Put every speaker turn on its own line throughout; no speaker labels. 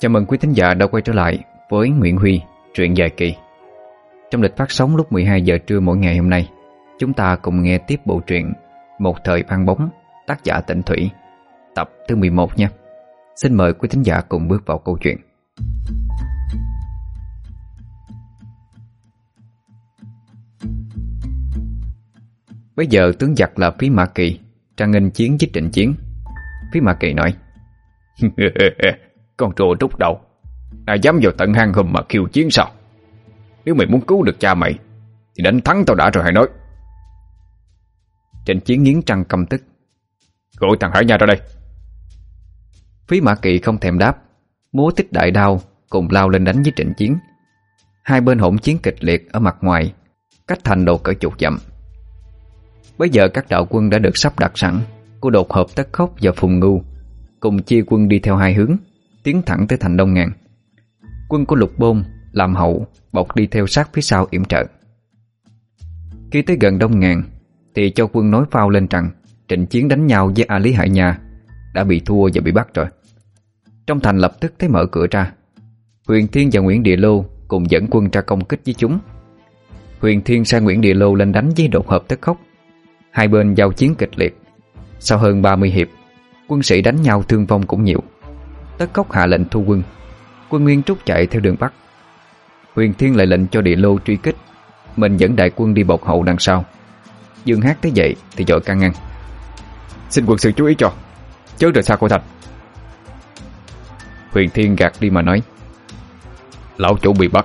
Chào mừng quý thính giả đã quay trở lại với Nguyễn Huy, truyện dài kỳ. Trong lịch phát sóng lúc 12 giờ trưa mỗi ngày hôm nay, chúng ta cùng nghe tiếp bộ truyện Một thời vang bóng, tác giả Tịnh Thủy, tập thứ 11 nha. Xin mời quý thính giả cùng bước vào câu chuyện. Bây giờ tướng giặc là Phí Mã Kỳ, trang nghênh chiến với trịnh chiến. Phí Mã Kỳ nói
Con trùa trúc đầu. Ai dám vào tận hang hùm mà khiêu chiến sao? Nếu mày muốn cứu được cha mày, Thì đánh thắng tao đã rồi hãy nói.
Trịnh chiến nghiến trăng căm tức,
Gọi thằng Hải Nha ra đây.
Phí Mã Kỳ không thèm đáp, Múa tích đại đao Cùng lao lên đánh với trịnh chiến. Hai bên hỗn chiến kịch liệt ở mặt ngoài, Cách thành đồ cỡ chục dặm. Bây giờ các đạo quân đã được sắp đặt sẵn Của đột hợp tất khốc và phùng ngưu, Cùng chia quân đi theo hai hướng. Tiến thẳng tới thành Đông Ngàn Quân của Lục Bôn, làm hậu Bọc đi theo sát phía sau yểm trợ. Khi tới gần Đông Ngàn Thì cho quân nói phao lên rằng Trịnh chiến đánh nhau với A Lý Hải Nha Đã bị thua và bị bắt rồi. Trong thành lập tức thấy mở cửa ra. Huyền Thiên và Nguyễn Địa Lô Cùng dẫn quân ra công kích với chúng. Huyền Thiên sai Nguyễn Địa Lô lên đánh với đột hợp tất khốc. Hai bên giao chiến kịch liệt. Sau hơn 30 hiệp Quân sĩ đánh nhau thương vong cũng nhiều. Tất Cốc hạ lệnh thu quân. Quân Nguyên trút chạy theo đường Bắc. Huyền Thiên lại lệnh cho địa lô truy kích. Mình dẫn đại quân đi bọc hậu đằng sau. Dương Hát thấy vậy thì dội can ngăn.
Xin quân sự chú ý cho. Chớ rời xa cô thạch
Huyền Thiên gạt đi mà nói.
Lão chủ bị bắt.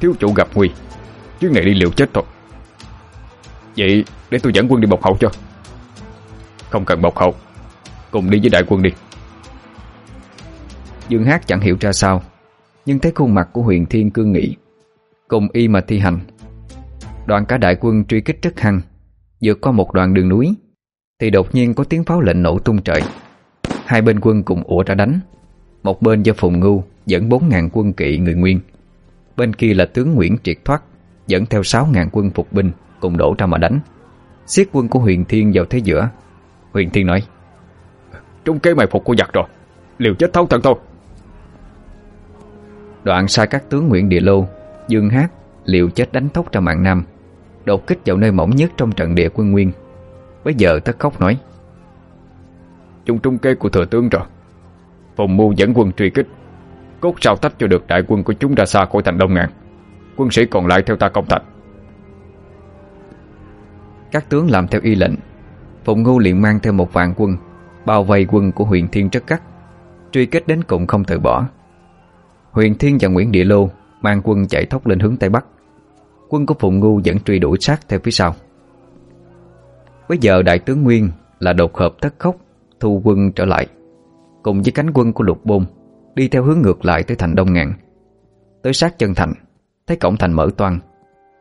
Thiếu chủ gặp nguy. Chuyến này đi liều chết thôi. Vậy để tôi dẫn quân đi bọc hậu cho. Không cần bọc hậu. Cùng đi với đại quân đi.
Dương Hát chẳng hiểu ra sao, Nhưng thấy khuôn mặt của huyền thiên cương nghị Cùng y mà thi hành. Đoàn cả đại quân truy kích rất hăng, Vượt qua một đoạn đường núi, Thì đột nhiên có tiếng pháo lệnh nổ tung trời. Hai bên quân cùng ủa ra đánh, Một bên do Phùng Ngưu Dẫn 4.000 quân kỵ người nguyên, Bên kia là tướng Nguyễn Triệt Thoát Dẫn theo 6.000 quân phục binh Cùng đổ ra mà đánh. Xiết quân của Huyền Thiên vào thế giữa, Huyền Thiên nói,
Trung kế mày phục của giặc rồi, Liều chết thấu thần thôi
Đoạn sai các tướng Nguyễn Địa Lô Dương Hát liệu chết đánh thốc ra mạng Nam Đột kích vào nơi mỏng nhất trong trận địa quân Nguyên. Bây giờ tất khóc nói
Chúng trung kê của thừa tướng rồi. Phòng mưu dẫn quân truy kích Cốt sao tách cho được đại quân của chúng ra xa khỏi thành Đông Ngàn. Quân sĩ còn lại theo ta công thành.
Các tướng làm theo y lệnh Phụng Ngưu liền mang theo một vạn quân Bao vây quân của huyện Thiên rất Cắt Truy kết đến cùng không từ bỏ. Huyền Thiên và Nguyễn Địa Lô mang quân chạy thốc lên hướng Tây Bắc. Quân của Phùng Ngu vẫn truy đuổi sát theo phía sau. Bây giờ Đại tướng Nguyên là đột hợp thất khốc thu quân trở lại cùng với cánh quân của Lục Bôn đi theo hướng ngược lại tới thành Đông Ngạn. Tới sát chân thành, thấy cổng thành mở toang,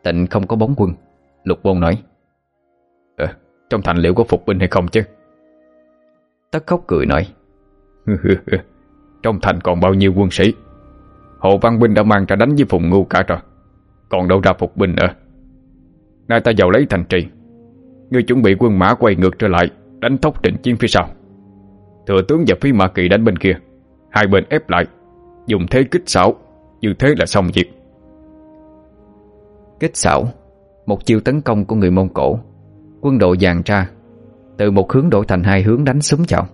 tịnh không có bóng quân, Lục Bôn nói:
"Ờ, trong thành liệu có phục binh hay không chứ?"
Tất Khóc cười nói:
"Trong thành còn bao nhiêu quân sĩ?" Hồ Văn Binh đã mang ra đánh với Phùng Ngu cả rồi. Còn đâu ra Phục Binh nữa. Nay ta vào lấy thành trì. Ngươi chuẩn bị quân mã quay ngược trở lại, Đánh thốc trịnh chiến phía sau. Thừa tướng và phi mã kỳ đánh bên kia. Hai bên ép lại. Dùng thế kích xảo, Như thế là xong việc.
Kích xảo, Một chiêu tấn công của người Mông Cổ. Quân đội dàn ra. Từ một hướng đổi thành hai hướng đánh súng chào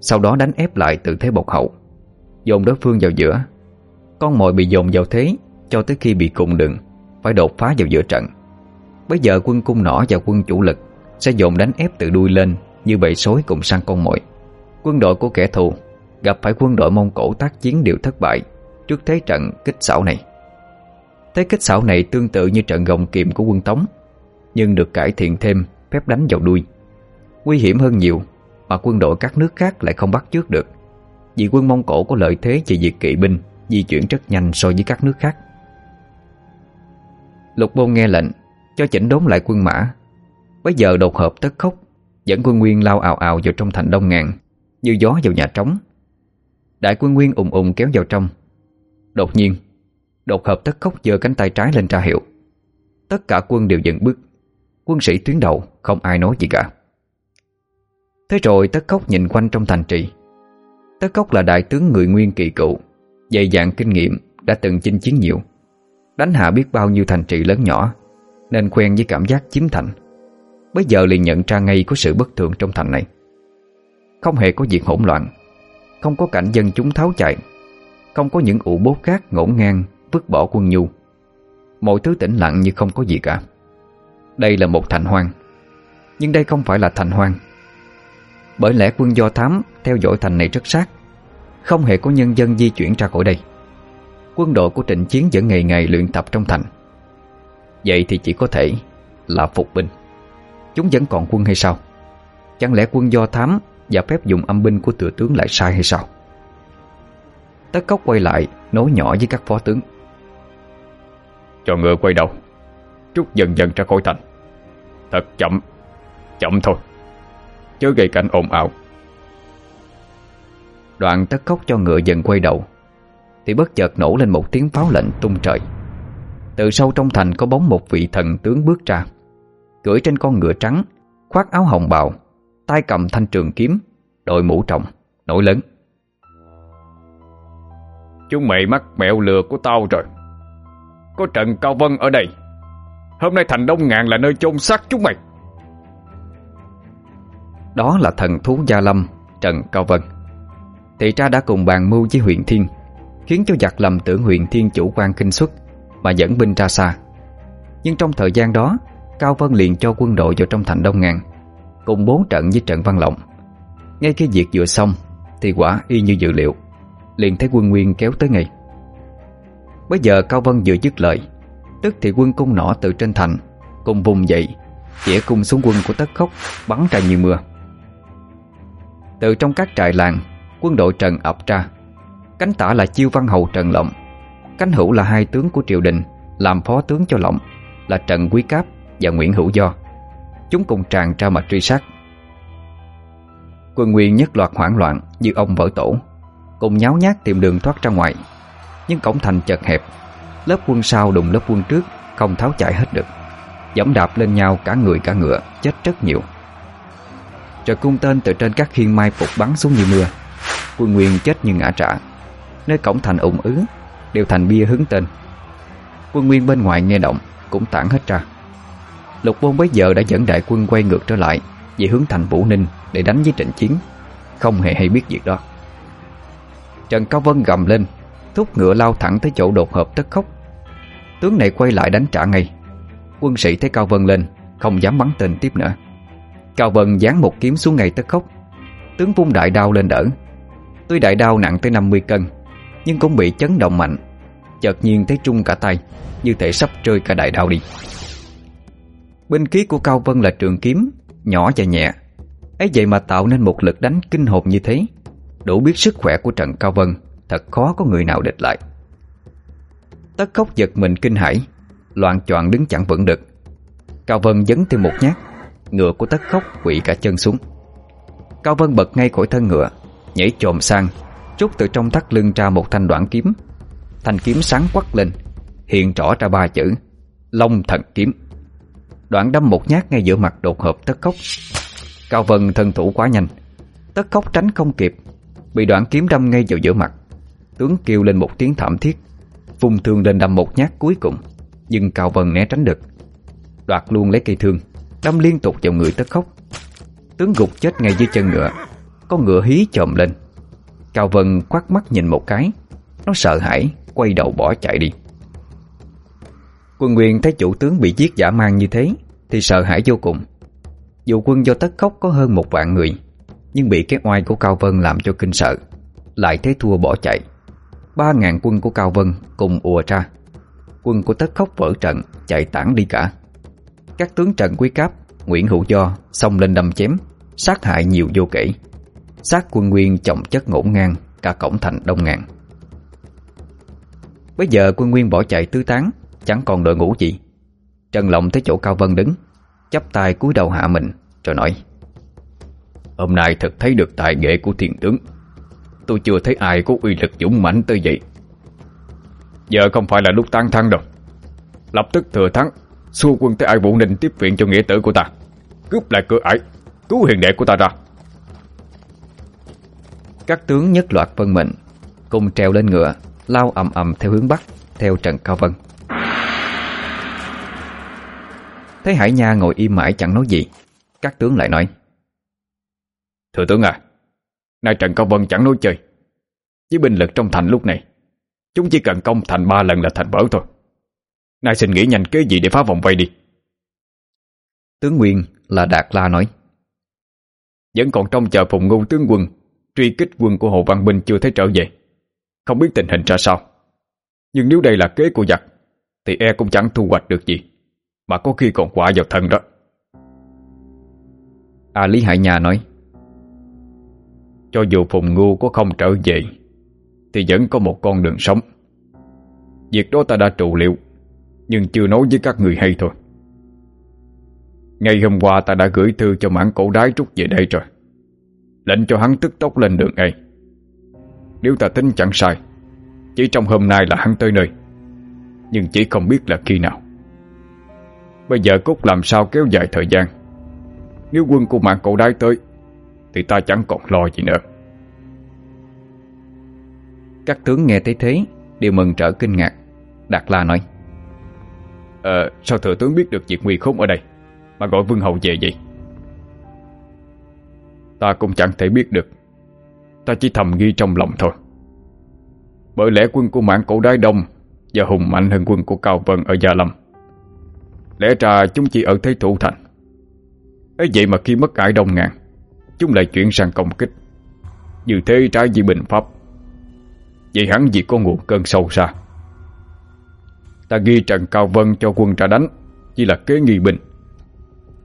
Sau đó đánh ép lại từ thế bột hậu. Dồn đối phương vào giữa. Con mồi bị dồn vào thế, Cho tới khi bị cùng đường Phải đột phá vào giữa trận. Bây giờ quân cung nỏ và quân chủ lực Sẽ dồn đánh ép từ đuôi lên, Như bầy sói cùng sang con mồi. Quân đội của kẻ thù Gặp phải quân đội Mông Cổ tác chiến đều thất bại Trước thế trận kích xảo này. Thế kích xảo này tương tự như trận gồng kiềm của quân Tống, Nhưng được cải thiện thêm, phép đánh vào đuôi. Nguy hiểm hơn nhiều Mà quân đội các nước khác lại không bắt trước được. Vì quân Mông Cổ có lợi thế về việc kỵ binh di chuyển rất nhanh so với các nước khác. Lục Bôn nghe lệnh, cho chỉnh đốn lại quân mã. Bây giờ đột hợp tất khốc, dẫn quân Nguyên lao ào ào vào trong thành Đông Ngàn, như gió vào nhà trống. Đại quân Nguyên ùng ùng kéo vào trong. Đột nhiên, đột hợp tất khốc giơ cánh tay trái lên ra hiệu. Tất cả quân đều dừng bước. Quân sĩ tuyến đầu, không ai nói gì cả. Thế rồi tất khốc nhìn quanh trong thành trì Tất Cốc là đại tướng người nguyên kỳ cựu Dày dạn kinh nghiệm Đã từng chinh chiến nhiều. Đánh hạ biết bao nhiêu thành trì lớn nhỏ, Nên quen với cảm giác chiếm thành. Bấy giờ liền nhận ra ngay có sự bất thường trong thành này. Không hề có việc hỗn loạn, Không có cảnh dân chúng tháo chạy, Không có những ụ bố khác ngổn ngang, Vứt bỏ quân nhu. Mọi thứ tĩnh lặng như không có gì cả. Đây là một thành hoang, Nhưng đây không phải là thành hoang. Bởi lẽ quân do thám Theo dõi thành này rất sát không hề có nhân dân di chuyển ra khỏi đây. Quân đội của trịnh chiến vẫn ngày ngày luyện tập trong thành. Vậy thì chỉ có thể là phục binh. Chúng vẫn còn quân hay sao? Chẳng lẽ quân do thám Và phép dùng âm binh của tựa tướng lại sai hay sao? Tất cốc quay lại, Nói nhỏ với các phó tướng.
Cho ngựa quay đầu Trúc dần dần ra khỏi thành. Thật chậm Chậm thôi. Chớ gây cảnh ồn ào.
Đoạn tất khóc cho ngựa dần quay đầu. Thì bất chợt nổ lên một tiếng pháo lệnh tung trời. Từ sâu trong thành có bóng một vị thần tướng bước ra. Cưỡi trên con ngựa trắng Khoác áo hồng bào tay cầm thanh trường kiếm Đội mũ trọng, nổi lớn.
Chúng mày mắc mẹo lừa của tao rồi. Có Trần Cao Vân ở đây. Hôm nay thành Đông Ngàn là nơi chôn xác chúng mày.
Đó là thần thú Gia Lâm Trần Cao Vân. Thì ra đã cùng bàn mưu với huyện Thiên, Khiến cho giặc lầm tưởng huyện Thiên chủ quan kinh xuất Mà dẫn binh ra xa. Nhưng trong thời gian đó, Cao Vân liền cho quân đội vào trong thành Đông Ngàn, Cùng bốn trận với trận Văn Lộng. Ngay khi việc vừa xong, Thì quả y như dự liệu, Liền thấy quân Nguyên kéo tới ngay. Bây giờ Cao Vân vừa dứt lời, Tức thì quân cung nỏ từ trên thành, Cùng vùng dậy Chỉa cung xuống quân của Tất Khốc, Bắn ra như mưa. Từ trong các trại làng Quân đội Trần ập ra. Cánh tả là Chiêu Văn Hầu Trần Lộng. Cánh hữu là hai tướng của triều đình, Làm phó tướng cho Lộng, Là Trần Quý Cáp và Nguyễn Hữu Do. Chúng cùng tràn ra mà truy sát. Quân Nguyên nhất loạt hoảng loạn Như ông vỡ tổ, Cùng nháo nhác tìm đường thoát ra ngoài. Nhưng cổng thành chật hẹp, Lớp quân sau đụng lớp quân trước Không tháo chạy hết được. Dẫm đạp lên nhau cả người cả ngựa, Chết rất nhiều. Trời cung tên từ trên các khiên mai phục bắn xuống như mưa. Quân Nguyên chết như ngã trả Nơi cổng thành ủng ứ, Đều thành bia hứng tên. Quân Nguyên bên ngoài nghe động, Cũng tản hết ra. Lục Bôn bấy giờ đã dẫn đại quân quay ngược trở lại, Về hướng thành Vũ Ninh Để đánh với trận chiến. Không hề hay biết việc đó. Trần Cao Vân gầm lên, Thúc ngựa lao thẳng tới chỗ đột hợp tất khóc Tướng này quay lại đánh trả ngay. Quân sĩ thấy Cao Vân lên, Không dám bắn tên tiếp nữa. Cao Vân giáng một kiếm xuống ngay tất khóc Tướng vung đại đao lên đỡ Tuy đại đao nặng tới 50 cân, Nhưng cũng bị chấn động mạnh. Chợt nhiên thấy trung cả tay, Như thể sắp rơi cả đại đao đi. Bên khí của Cao Vân là trường kiếm, Nhỏ và nhẹ. Ấy vậy mà tạo nên một lực đánh kinh hồn như thế, Đủ biết sức khỏe của Trần Cao Vân, Thật khó có người nào địch lại. Tất khóc giật mình kinh hãi, Loạn choạng đứng chẳng vững được. Cao Vân dấn thêm một nhát, Ngựa của tất khóc quỵ cả chân xuống. Cao Vân bật ngay khỏi thân ngựa nhảy chồm sang Rút từ trong thắt lưng ra một thanh đoạn kiếm. Thanh kiếm sáng quắc lên, Hiện rõ ra ba chữ, Long thần kiếm. Đoạn đâm một nhát ngay giữa mặt đột hợp tất khóc. Cao Vân thân thủ quá nhanh, Tất khóc tránh không kịp, Bị đoạn kiếm đâm ngay vào giữa mặt. Tướng kêu lên một tiếng thảm thiết Vung thương lên đâm một nhát cuối cùng, Nhưng Cao Vân né tránh được. Đoạt luôn lấy cây thương, Đâm liên tục vào người tất khóc. Tướng gục chết ngay dưới chân ngựa con ngựa hí chồm lên. Cao Vân quát mắt nhìn một cái. Nó sợ hãi, Quay đầu bỏ chạy đi. Quân quyền thấy chủ tướng bị giết giả mang như thế, Thì sợ hãi vô cùng. Dù quân do tất khóc có hơn một vạn người, Nhưng bị cái oai của Cao Vân làm cho kinh sợ, Lại thế thua bỏ chạy. Ba ngàn quân của Cao Vân cùng ùa ra. Quân của tất khóc vỡ trận, Chạy tản đi cả. Các tướng trận Quý Cáp, Nguyễn Hữu Do xông lên đâm chém, Sát hại nhiều vô kể xác quân Nguyên chồng chất ngổn ngang, Cả cổng thành đông ngàn. Bây giờ quân Nguyên bỏ chạy tứ tán, Chẳng còn đội ngũ gì. Trần Lộng tới chỗ Cao Vân đứng, chắp tay cúi đầu hạ mình, Rồi nói, Hôm nay thật thấy được tài nghệ của thiền tướng. Tôi chưa thấy ai có uy lực dũng mãnh tới vậy. Giờ không phải là lúc tan thăng đâu. Lập tức thừa thắng, Xua quân tới ai Vũ Ninh tiếp viện cho nghĩa tử của ta. Cướp lại cửa ải, Cứu hiền đệ của ta ra. Các tướng nhất loạt vân mệnh Cùng treo lên ngựa Lao ầm ầm theo hướng Bắc Theo Trần Cao Vân. Thấy Hải Nha ngồi im mãi chẳng nói gì Các tướng lại nói
Thưa tướng à Nay Trần Cao Vân chẳng nói chơi. Với binh lực trong thành lúc này Chúng chỉ cần công thành ba lần là thành vỡ thôi. Nay xin nghĩ nhanh kế gì để phá vòng vây đi.
Tướng Nguyên là Đạt La nói
Vẫn còn trong chờ phùng ngôn tướng quân Truy kích quân của Hồ Văn Minh chưa thấy trở về. Không biết tình hình ra sao. Nhưng nếu đây là kế của giặc, Thì e cũng chẳng thu hoạch được gì, Mà có khi còn quả vào thân đó.
À Lý Hải Nhà nói,
Cho dù Phùng Ngu có không trở về, Thì vẫn có một con đường sống. Việc đó ta đã trụ liệu, Nhưng chưa nói với các người hay thôi. Ngày hôm qua ta đã gửi thư cho mãn cổ đái trúc về đây rồi. Lệnh cho hắn tức tốc lên đường ngay. Nếu ta tính chẳng sai Chỉ trong hôm nay là hắn tới nơi Nhưng chỉ không biết là khi nào. Bây giờ cốt làm sao kéo dài thời gian? Nếu quân của mạng cổ đái tới Thì ta chẳng còn lo gì nữa.
Các tướng nghe thấy thế Đều mừng trở kinh ngạc. Đạt La nói
Ờ sao thừa tướng biết được việc nguy khốn ở đây Mà gọi vương hầu về vậy? Ta cũng chẳng thể biết được. Ta chỉ thầm ghi trong lòng thôi. Bởi lẽ quân của mãn cổ đái đông Và hùng mạnh hơn quân của Cao Vân ở Gia Lâm. Lẽ ra chúng chỉ ở thế thủ thành. Ấy vậy mà khi mất ải đông ngàn, Chúng lại chuyển sang công kích. Như thế trái với bình pháp. Vậy hẳn vì có nguồn cơn sâu xa. Ta ghi Trần Cao Vân cho quân ra đánh, Chỉ là kế nghi binh.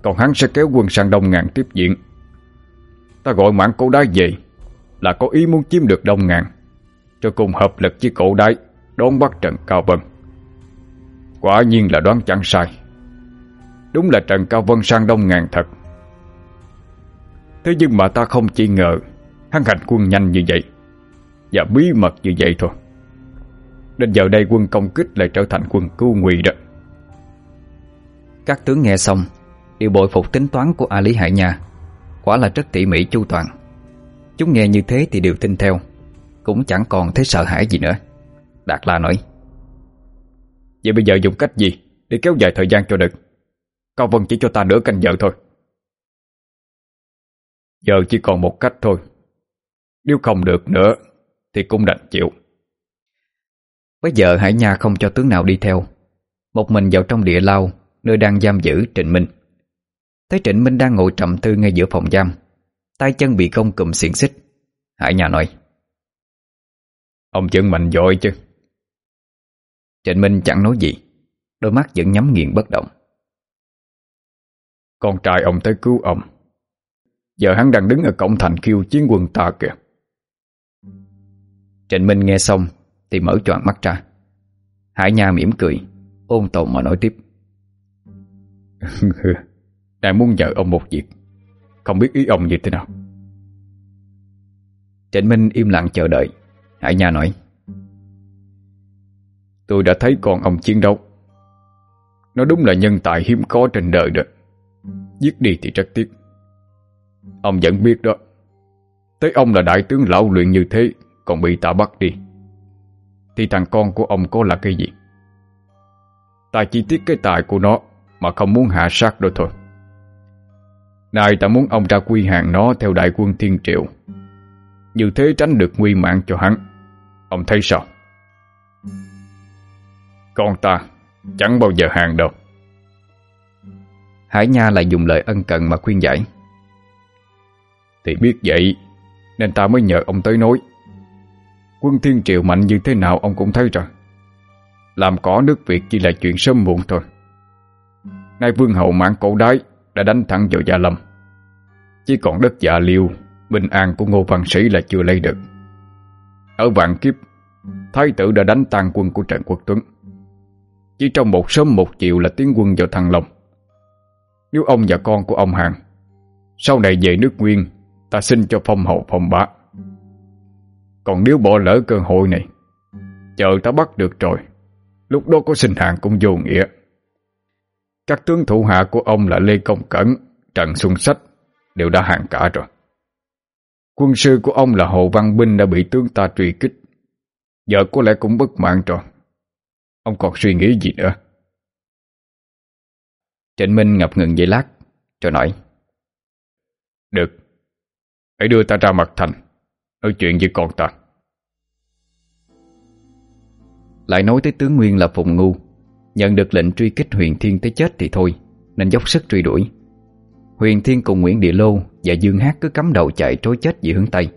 Còn hắn sẽ kéo quân sang đông ngàn tiếp diện Ta gọi mạng cổ đái về, Là có ý muốn chiếm được đông ngàn, Cho cùng hợp lực với cổ đái Đón bắt Trần Cao Vân. Quả nhiên là đoán chẳng sai. Đúng là Trần Cao Vân sang đông ngàn thật. Thế nhưng mà ta không chỉ ngờ, Hắn hành quân nhanh như vậy, Và bí mật như vậy thôi. Đến giờ đây quân công kích lại trở thành quân cứu nguy đó.
Các tướng nghe xong, Đều bội phục tính toán của A Lý Hải Nha. Quả là rất tỉ mỉ chu toàn. Chúng nghe như thế thì đều tin theo. Cũng chẳng còn thấy sợ hãi gì nữa. Đạt la nói.
Vậy bây giờ dùng cách gì Để kéo dài thời gian cho được? Cao Vân chỉ cho ta nửa canh giờ thôi. Giờ chỉ còn một cách thôi. Nếu không được nữa Thì cũng đành chịu.
Bây giờ Hải Nha không cho tướng nào đi theo. Một mình vào trong địa lao, Nơi đang giam giữ Trịnh Minh. Thấy Trịnh Minh đang ngồi trầm tư ngay giữa phòng giam tay chân bị công cụm xiển xích. Hải nhà nói
Ông chứng mạnh dội chứ.
Trịnh Minh chẳng nói gì Đôi mắt vẫn nhắm nghiền bất động.
Con trai ông tới cứu ông. Giờ hắn đang đứng ở cổng thành khiêu chiến quân ta kìa.
Trịnh Minh nghe xong Thì mở choàng mắt ra. Hải nhà mỉm cười Ôn tồn mà nói tiếp.
đang muốn nhờ ông một việc. Không biết ý ông như thế nào.
Trịnh Minh im lặng chờ đợi. Hải Nha nói,
Tôi đã thấy con ông chiến đấu. Nó đúng là nhân tài hiếm có trên đời đó. Giết đi thì rất tiếc. Ông vẫn biết đó. Tới ông là đại tướng lão luyện như thế, Còn bị ta bắt đi, Thì thằng con của ông có là cái gì? Ta chỉ tiếc cái tài của nó Mà không muốn hạ sát đôi thôi. Nay ta muốn ông ra quy hàng nó Theo đại quân thiên triệu Như thế tránh được nguy mạng cho hắn. Ông thấy sao? Con ta Chẳng bao giờ hàng đâu.
Hải Nha lại dùng lời ân cần mà khuyên giải.
Thì biết vậy Nên ta mới nhờ ông tới nói. Quân thiên triệu mạnh như thế nào Ông cũng thấy rồi. Làm có nước Việt chỉ là chuyện sớm muộn thôi. Nay vương hậu mãn cổ đái đã đánh thẳng vào Gia Lâm. Chỉ còn đất Dạ Liêu, Bình An của Ngô Văn Sĩ là chưa lấy được. Ở vạn kiếp, Thái tử đã đánh tan quân của Trần Quốc Tuấn. Chỉ trong một sớm một chiều là tiến quân vào Thăng Long. Nếu ông và con của ông hàng Sau này về nước Nguyên Ta xin cho phong hầu phong bá Còn nếu bỏ lỡ cơ hội này Chờ ta bắt được rồi Lúc đó có sinh hàng cũng vô nghĩa các tướng thủ hạ của ông là Lê Công Cẩn, Trần Xuân Sách đều đã hàng cả rồi. Quân sư của ông là Hồ Văn Binh đã bị tướng ta truy kích. Giờ có lẽ cũng bất mạng rồi. Ông còn suy nghĩ gì nữa?
Trịnh Minh ngập ngừng giây lát, cho nói.
Được, hãy đưa ta ra mặt thành, nói chuyện với con ta.
Lại nói tới tướng Nguyên là Phùng Ngu, Nhận được lệnh truy kích Huyền Thiên tới chết thì thôi Nên dốc sức truy đuổi. Huyền Thiên cùng Nguyễn Địa Lô và Dương Hát cứ cắm đầu chạy trối chết về hướng Tây.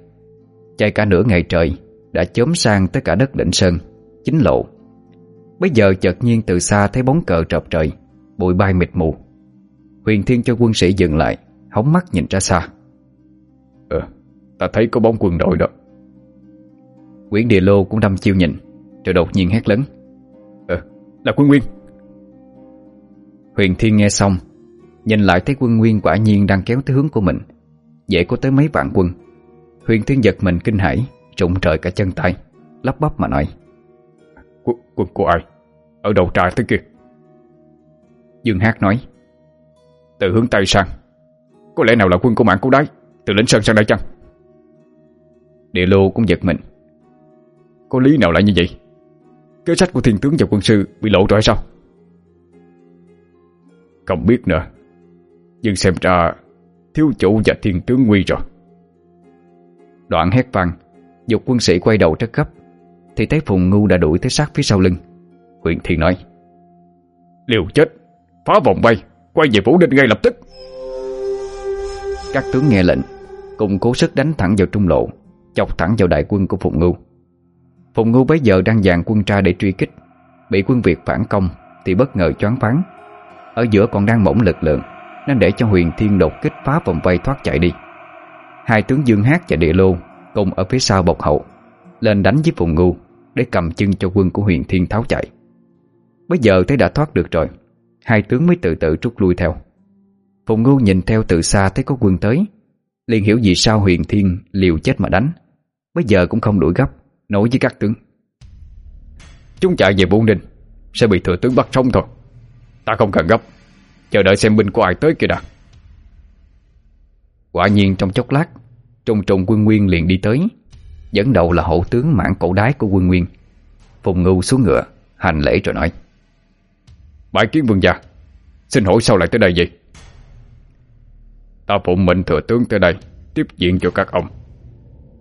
Chạy cả nửa ngày trời Đã chớm sang tới cả đất định sơn Chính lộ. Bây giờ chợt nhiên từ xa thấy bóng cờ trợp trời Bụi bay mịt mù. Huyền Thiên cho quân sĩ dừng lại Hóng mắt nhìn ra xa.
Ờ, ta thấy có bóng quân đội đó.
Nguyễn Địa Lô cũng đâm chiêu nhìn Rồi đột nhiên hét lớn
là quân nguyên.
Huyền Thiên nghe xong Nhìn lại thấy quân nguyên quả nhiên đang kéo tới hướng của mình Dễ có tới mấy vạn quân. Huyền Thiên giật mình kinh hãi Rụng trời cả chân tay Lắp bắp mà nói.
Quân, quân của ai? Ở đầu trà tới kia.
Dương Hát nói.
Từ hướng Tây sang. Có lẽ nào là quân của mạng cú Đái? Từ lĩnh sơn sang đây chăng?
Địa lô cũng giật mình.
Có lý nào lại như vậy? Kế sách của thiên tướng và quân sư bị lộ rồi sao? Không biết nữa. Nhưng xem ra Thiếu chủ và thiên tướng nguy rồi.
Đoạn hét vang Dục quân sĩ quay đầu rất gấp Thì thấy Phùng Ngu đã đuổi tới sát phía sau lưng. Huyền Thiên nói
Liều chết, phá vòng bay, Quay về Vũ Đinh ngay lập tức.
Các tướng nghe lệnh Cùng cố sức đánh thẳng vào trung lộ Chọc thẳng vào đại quân của Phùng Ngưu Phùng Ngưu bấy giờ đang dàn quân tra để truy kích. Bị quân Việt phản công Thì bất ngờ choáng váng. Ở giữa còn đang mỏng lực lượng, Nên để cho Huyền Thiên đột kích phá vòng vây thoát chạy đi. Hai tướng Dương Hát và Địa Lô Cùng ở phía sau bọc hậu, Lên đánh với Phùng Ngưu Để cầm chân cho quân của Huyền Thiên tháo chạy. Bây giờ thấy đã thoát được rồi, Hai tướng mới từ từ rút lui theo. Phùng Ngưu nhìn theo từ xa thấy có quân tới, liền hiểu vì sao Huyền Thiên liều chết mà đánh. Bây giờ cũng không đuổi gấp. Nổi với các tướng.
Chúng chạy về Buôn Ninh Sẽ bị thừa tướng bắt sống thôi. Ta không cần gấp, Chờ đợi xem binh của ai tới kìa đã
Quả nhiên trong chốc lát Trùng trùng quân nguyên liền đi tới, Dẫn đầu là hậu tướng mãn cổ đái của quân nguyên, Phùng ngưu xuống ngựa, Hành lễ rồi nói.
Bãi kiến vương gia, Xin hỏi sao lại tới đây vậy? Ta phụng mệnh thừa tướng tới đây, Tiếp diện cho các ông.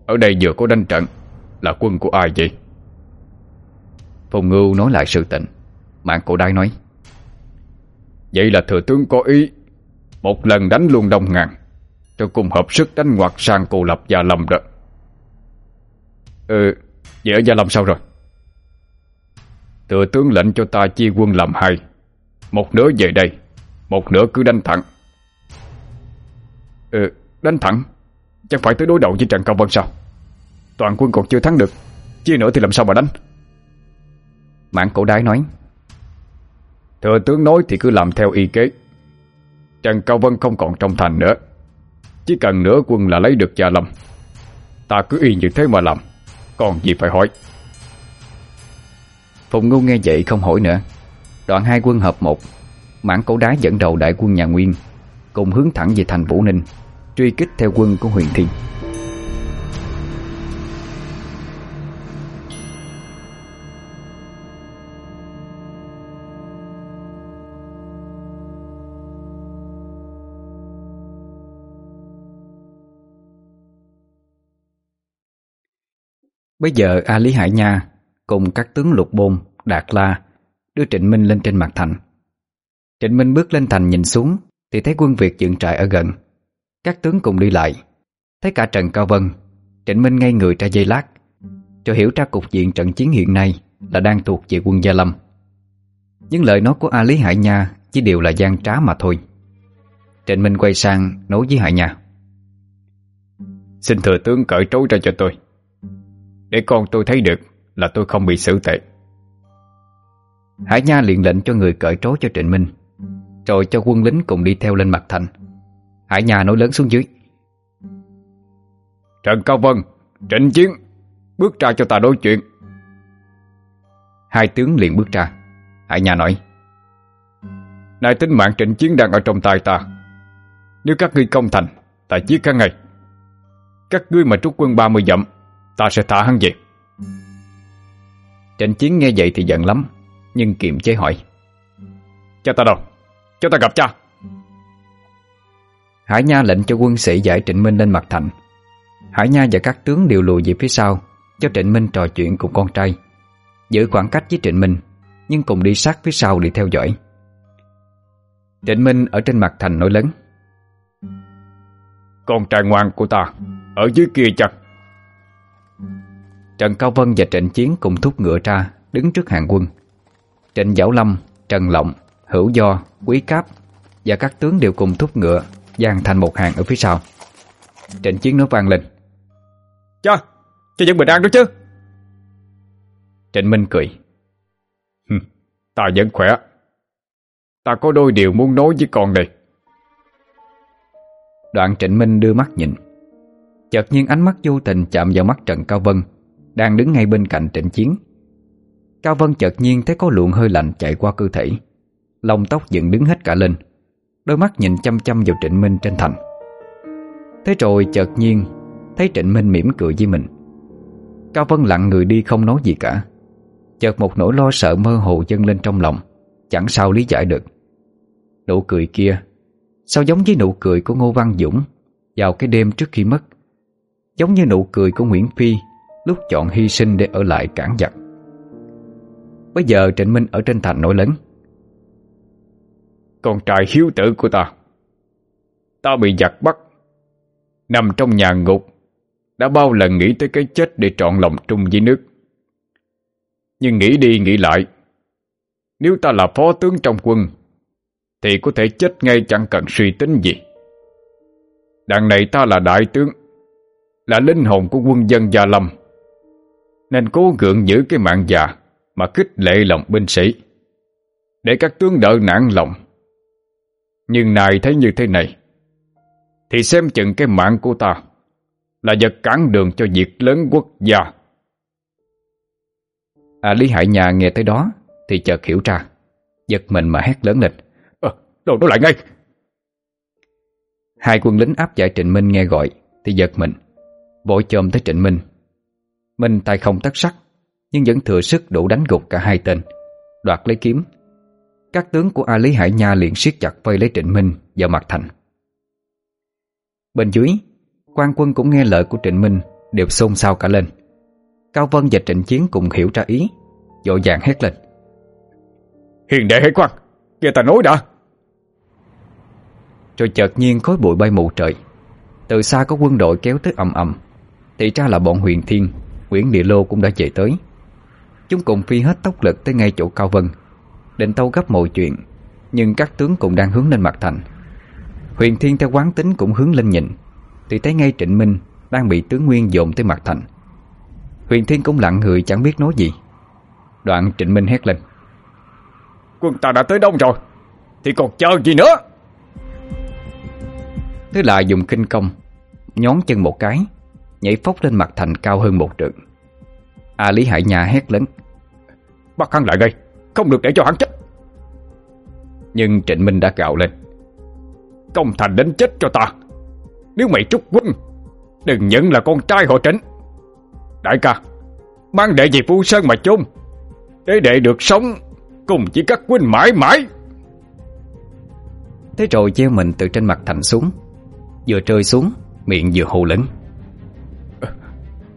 Ở đây vừa có đánh trận là quân của ai vậy?
Phong Ngưu nói lại sự tình. Mạng cổ đai nói
Vậy là thừa tướng có ý. Một lần đánh luôn đông ngàn. Cho cùng hợp sức đánh ngoặt sang cô lập Gia Lâm đó. Ừ Vậy ở Gia Lâm sao rồi? Thừa tướng lệnh cho ta chia quân làm hai. Một nửa về đây Một nửa cứ đánh thẳng. Ừ đánh thẳng? Chẳng phải tới đối đầu với Trần Cao Vân sao? Toàn quân còn chưa thắng được. Chia nữa thì làm sao mà đánh?
Mãn cổ đái nói.
Thừa tướng nói thì cứ làm theo y kế. Trần Cao Vân không còn trong thành nữa. Chỉ cần nửa quân là lấy được Gia Lâm. Ta cứ y như thế mà làm. Còn gì phải hỏi?
Phùng Ngu nghe vậy không hỏi nữa. Đoạn hai quân hợp một. Mãn cổ đái dẫn đầu đại quân nhà Nguyên, Cùng hướng thẳng về thành Vũ Ninh, Truy kích theo quân của Huyền Thiên. Bây giờ A Lý Hải Nha cùng các tướng Lục Bôn, Đạt La đưa Trịnh Minh lên trên mặt thành. Trịnh Minh bước lên thành nhìn xuống thì thấy quân Việt dựng trại ở gần. Các tướng cùng đi lại. Thấy cả Trần Cao Vân, Trịnh Minh ngay người ra dây lát cho hiểu ra cục diện trận chiến hiện nay là đang thuộc về quân Gia Lâm. Những lời nói của A Lý Hải Nha chỉ đều là gian trá mà thôi. Trịnh Minh quay sang nói với Hải Nha.
Xin thừa tướng cởi trấu ra cho tôi để con tôi thấy được Là tôi không bị xử tệ.
Hải Nha liền lệnh cho người cởi trói cho Trịnh Minh Rồi cho quân lính cùng đi theo lên mặt thành. Hải Nha nói lớn xuống dưới.
Trần Cao Vân Trịnh Chiến Bước ra cho ta đối chuyện.
Hai tướng liền bước ra. Hải Nha nói
Nay tính mạng trịnh chiến đang ở trong tay ta. Nếu các ngươi công thành Ta giết các ngày Các ngươi mà trút quân 30 dặm Ta sẽ thả hắn về.
Trịnh Chiến nghe vậy thì giận lắm, Nhưng kiềm chế hỏi.
Cho ta đâu? Cho ta gặp cha.
Hải Nha lệnh cho quân sĩ giải Trịnh Minh lên mặt thành. Hải Nha và các tướng đều lùi về phía sau, Cho Trịnh Minh trò chuyện cùng con trai. Giữ khoảng cách với Trịnh Minh, Nhưng cùng đi sát phía sau để theo dõi. Trịnh Minh ở trên mặt thành nói lớn.
Con trai ngoan của ta, Ở dưới kia chặt
Trần Cao Vân và Trịnh Chiến cùng thúc ngựa ra Đứng trước hàng quân. Trịnh Dảo Lâm, Trần Lộng, Hữu Do, Quý Cáp Và các tướng đều cùng thúc ngựa dàn thành một hàng ở phía sau. Trịnh Chiến nói vang lên.
Cha, cho dân bình an đó chứ.
Trịnh Minh cười.
cười Ta vẫn khỏe. Ta có đôi điều muốn nói với con này
Đoạn Trịnh Minh đưa mắt nhìn. Chợt nhiên ánh mắt vô tình chạm vào mắt Trần Cao Vân. Đang đứng ngay bên cạnh trịnh chiến. Cao Vân chợt nhiên thấy có luồng hơi lạnh chạy qua cơ thể. Lông tóc dựng đứng hết cả lên. Đôi mắt nhìn chăm chăm vào Trịnh Minh trên thành. Thế rồi chợt nhiên Thấy Trịnh Minh mỉm cười với mình. Cao Vân lặng người đi không nói gì cả. Chợt một nỗi lo sợ mơ hồ dâng lên trong lòng, Chẳng sao lý giải được. Nụ cười kia, Sao giống với nụ cười của Ngô Văn Dũng Vào cái đêm trước khi mất? Giống như nụ cười của Nguyễn Phi Lúc chọn hy sinh để ở lại cản giặc. Bây giờ Trịnh Minh ở trên thành nổi lớn.
Con trai hiếu tử của ta Ta bị giặc bắt, Nằm trong nhà ngục, Đã bao lần nghĩ tới cái chết Để trọn lòng trung với nước. Nhưng nghĩ đi nghĩ lại, Nếu ta là phó tướng trong quân, Thì có thể chết ngay chẳng cần suy tính gì. Đằng này ta là đại tướng, Là linh hồn của quân dân Gia Lâm nên cố gượng giữ cái mạng già mà khích lệ lòng binh sĩ để các tướng đỡ nản lòng. Nhưng nài thấy như thế này thì xem chừng cái mạng của ta là vật cản đường cho việc lớn quốc gia.
À Lý Hải Nhà nghe tới đó thì chợt hiểu ra, giật mình mà hét lớn lên.
Ờ, à, đồ nó lại ngay!
Hai quân lính áp giải Trịnh Minh nghe gọi thì giật mình, vội chồm tới Trịnh Minh mình tay không tất sắc Nhưng vẫn thừa sức đủ đánh gục cả hai tên. Đoạt lấy kiếm. Các tướng của A Lý Hải Nha liền siết chặt vây lấy Trịnh Minh và mặt Thành. Bên dưới quan quân cũng nghe lời của Trịnh Minh Đều xôn xao cả lên. Cao Vân và Trịnh Chiến cùng hiểu ra ý Dội dàng hét lên.
Hiền đệ hãy quan Nghe ta nói đã.
Rồi chợt nhiên khối bụi bay mù trời. Từ xa có quân đội kéo tới ầm ầm. Thì ra là bọn huyền thiên Nguyễn Địa Lô cũng đã chạy tới. Chúng cùng phi hết tốc lực tới ngay chỗ Cao Vân Định tâu gấp mọi chuyện Nhưng các tướng cũng đang hướng lên mặt thành. Huyền Thiên theo quán tính cũng hướng lên nhìn Thì thấy ngay Trịnh Minh Đang bị tướng Nguyên dồn tới mặt thành. Huyền Thiên cũng lặng người chẳng biết nói gì. Đoạn Trịnh Minh hét lên.
Quân ta đã tới đông rồi Thì còn chờ gì nữa?
Thế là dùng kinh công Nhón chân một cái Nhảy phốc lên mặt Thành cao hơn một trượng. A Lý Hải Nha hét lớn.
Bắt hắn lại ngay Không được để cho hắn chết.
Nhưng Trịnh Minh đã gạo lên.
Công Thành đến chết cho ta. Nếu mày trúc quân Đừng nhận là con trai họ trịnh. Đại ca, Mang đệ về Phu Sơn mà chôn. Để đệ được sống, Cùng chỉ các huynh mãi mãi.
Thế rồi gieo mình từ trên mặt thành xuống. Vừa rơi xuống, Miệng vừa hù lớn.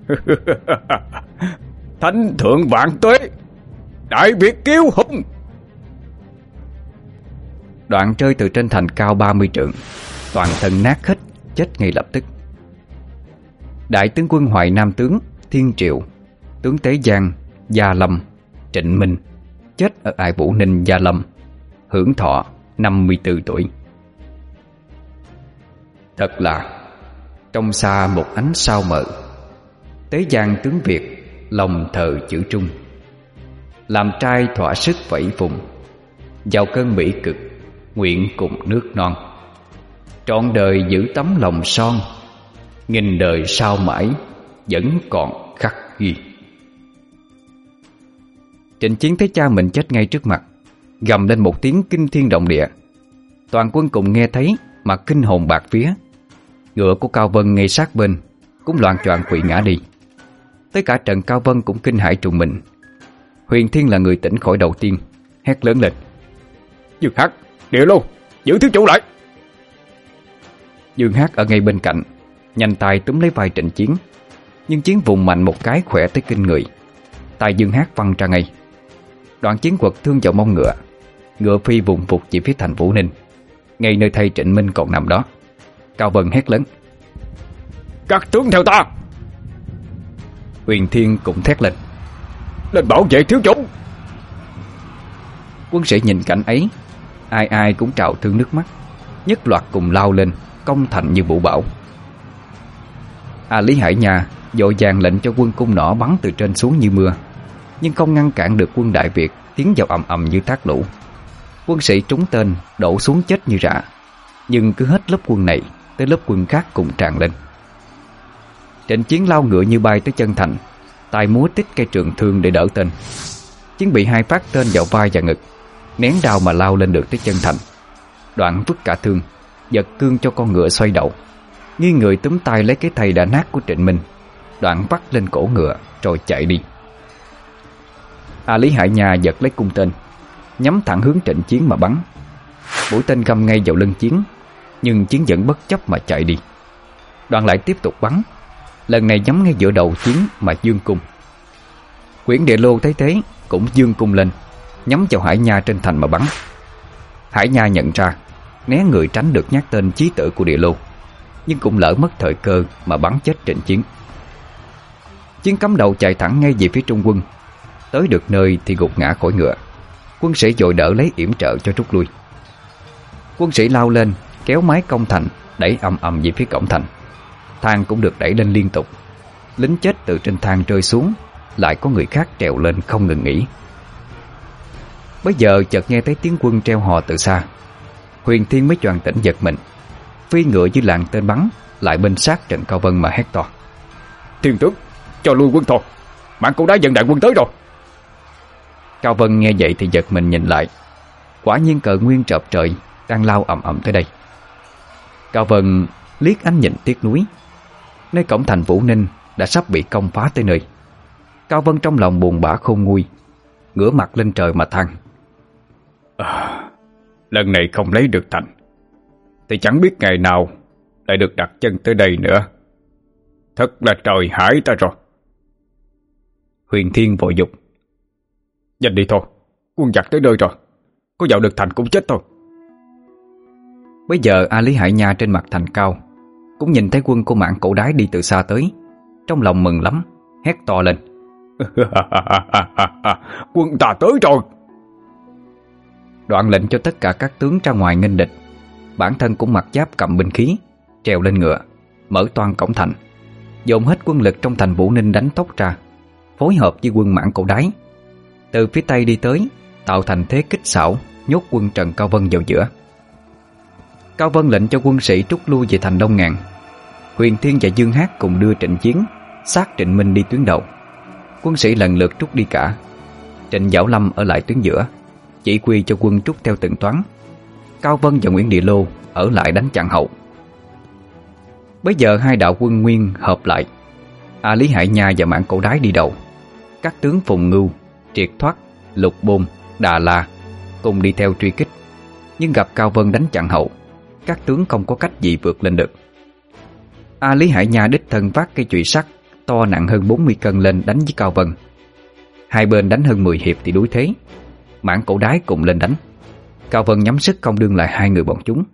Thánh thượng vạn tuế, Đại Việt kiêu hùng.
Đoạn rơi từ trên thành cao 30 trượng, Toàn thân nát hết, Chết ngay lập tức. Đại tướng quân Hoài Nam tướng Thiên Triệu Tướng Tế Giang, Gia Lâm, Trịnh Minh, Chết ở Ai Vũ Ninh, Gia Lâm, Hưởng thọ 54 tuổi. Thật là, Trong xa một ánh sao mờ Thế gian tướng Việt, Lòng thờ chữ trung. Làm trai thỏa sức vẫy vùng, Vào cơn mỹ cực, Nguyện cùng nước non. Trọn đời giữ tấm lòng son, Nghìn đời sao mãi Vẫn còn khắc ghi. Trịnh chiến thấy cha mình chết ngay trước mặt, Gầm lên một tiếng kinh thiên động địa. Toàn quân cùng nghe thấy Mà kinh hồn bạc phía. Ngựa của Cao Vân ngay sát bên, Cũng loạn choạng quỵ ngã đi. Tới cả Trần Cao Vân cũng kinh hãi trùng mình. Huyền Thiên là người tỉnh khỏi đầu tiên Hét lớn lên.
Dương hát điệu luôn, giữ thiếu chủ lại.
Dương hát ở ngay bên cạnh Nhanh tay túm lấy vai trịnh chiến Nhưng chiến vùng mạnh một cái khỏe tới kinh người. Tài Dương hát văng ra ngay. Đoạn chiến quật thương vào mông ngựa Ngựa phi vùng phục chỉ phía thành Vũ Ninh. Ngay nơi thầy Trịnh Minh còn nằm đó. Cao Vân hét lớn.
Các tướng theo ta.
Huyền Thiên cũng thét lên.
Lên bảo vệ thiếu chủng
Quân sĩ nhìn cảnh ấy Ai ai cũng trào thương nước mắt Nhất loạt cùng lao lên Công thành như bụ bão. A Lý Hải nha Dội vàng lệnh cho quân cung nỏ bắn từ trên xuống như mưa Nhưng không ngăn cản được quân Đại Việt Tiến vào ầm ầm như thác lũ. Quân sĩ trúng tên Đổ xuống chết như rạ Nhưng cứ hết lớp quân này Tới lớp quân khác cùng tràn lên. Trịnh Chiến lao ngựa như bay tới chân thành, tay múa tích cây trường thương để đỡ tên. Chiến bị hai phát tên vào vai và ngực, Nén đau mà lao lên được tới chân thành. Đoạn vứt cả thương, Giật cương cho con ngựa xoay đậu Nghi người túm tay lấy cái thầy đã nát của Trịnh Minh, Đoạn bắt lên cổ ngựa Rồi chạy đi. A Lý Hải Nha giật lấy cung tên, Nhắm thẳng hướng Trịnh Chiến mà bắn. Mũi tên găm ngay vào lưng Chiến, Nhưng Chiến vẫn bất chấp mà chạy đi. Đoạn lại tiếp tục bắn. Lần này nhắm ngay giữa đầu chiến mà dương cung. Quyển địa lô thấy thế Cũng dương cung lên, Nhắm vào hải nha trên thành mà bắn. Hải nha nhận ra, Né người tránh được nhát tên chí tử của địa lô, Nhưng cũng lỡ mất thời cơ Mà bắn chết trịnh chiến. Chiến cắm đầu chạy thẳng ngay về phía trung quân. Tới được nơi thì gục ngã khỏi ngựa. Quân sĩ dội đỡ lấy yểm trợ cho rút lui. Quân sĩ lao lên, Kéo mái công thành, Đẩy âm ầm về phía cổng thành. Thang cũng được đẩy lên liên tục. Lính chết từ trên thang rơi xuống Lại có người khác trèo lên không ngừng nghỉ. Bây giờ chợt nghe thấy tiếng quân treo hò từ xa. Huyền Thiên mới choàng tỉnh giật mình. Phi ngựa dưới làng tên bắn Lại bên sát Trần Cao Vân mà hét to.
Thiên tướng cho lui quân thôi. Mạng cũng đã dần đại quân tới rồi.
Cao Vân nghe vậy thì giật mình nhìn lại. Quả nhiên cờ nguyên trợp trời Đang lao ầm ầm tới đây. Cao Vân liếc ánh nhìn tiếc núi Nơi cổng thành Vũ Ninh Đã sắp bị công phá tới nơi. Cao Vân trong lòng buồn bã không nguôi Ngửa mặt lên trời mà than.
À, lần này không lấy được thành. Thì chẳng biết ngày nào Lại được đặt chân tới đây nữa. Thật là trời hải ta rồi.
Huyền Thiên vội dục.
Nhanh đi thôi Quân giặc tới nơi rồi. Có vào được thành cũng chết thôi.
Bây giờ A Lý Hải Nha trên mặt thành cao cũng nhìn thấy quân của mạng cổ đái đi từ xa tới. Trong lòng mừng lắm Hét to lên.
Quân ta tới rồi.
Đoạn lệnh cho tất cả các tướng ra ngoài nghênh địch. Bản thân cũng mặc giáp cầm binh khí Trèo lên ngựa Mở toàn cổng thành. Dồn hết quân lực trong thành Vũ Ninh đánh tốc ra Phối hợp với quân mạng cổ đái. Từ phía Tây đi tới Tạo thành thế kích xảo Nhốt quân Trần Cao Vân vào giữa. Cao Vân lệnh cho quân sĩ rút lui về thành Đông Ngàn. Huyền Thiên và Dương Hát cùng đưa Trịnh Chiến Sát Trịnh Minh đi tuyến đầu. Quân sĩ lần lượt rút đi cả. Trịnh Giảo Lâm ở lại tuyến giữa Chỉ quy cho quân rút theo từng toán. Cao Vân và Nguyễn Địa Lô Ở lại đánh chặn hậu. Bây giờ hai đạo quân nguyên hợp lại. A Lý Hải Nha và Mạng Cổ Đái đi đầu. Các tướng Phùng Ngưu, Triệt Thoát, Lục Bôn, Đà La Cùng đi theo truy kích. Nhưng gặp Cao Vân đánh chặn hậu các tướng không có cách gì vượt lên được. A Lý Hải Nha đích thân vác cây chùy sắt to nặng hơn 40 cân lên đánh với Cao Vân. Hai bên đánh hơn 10 hiệp thì đuối thế. Mãn cổ đái cùng lên đánh. Cao Vân nhắm sức không đương lại hai người bọn chúng.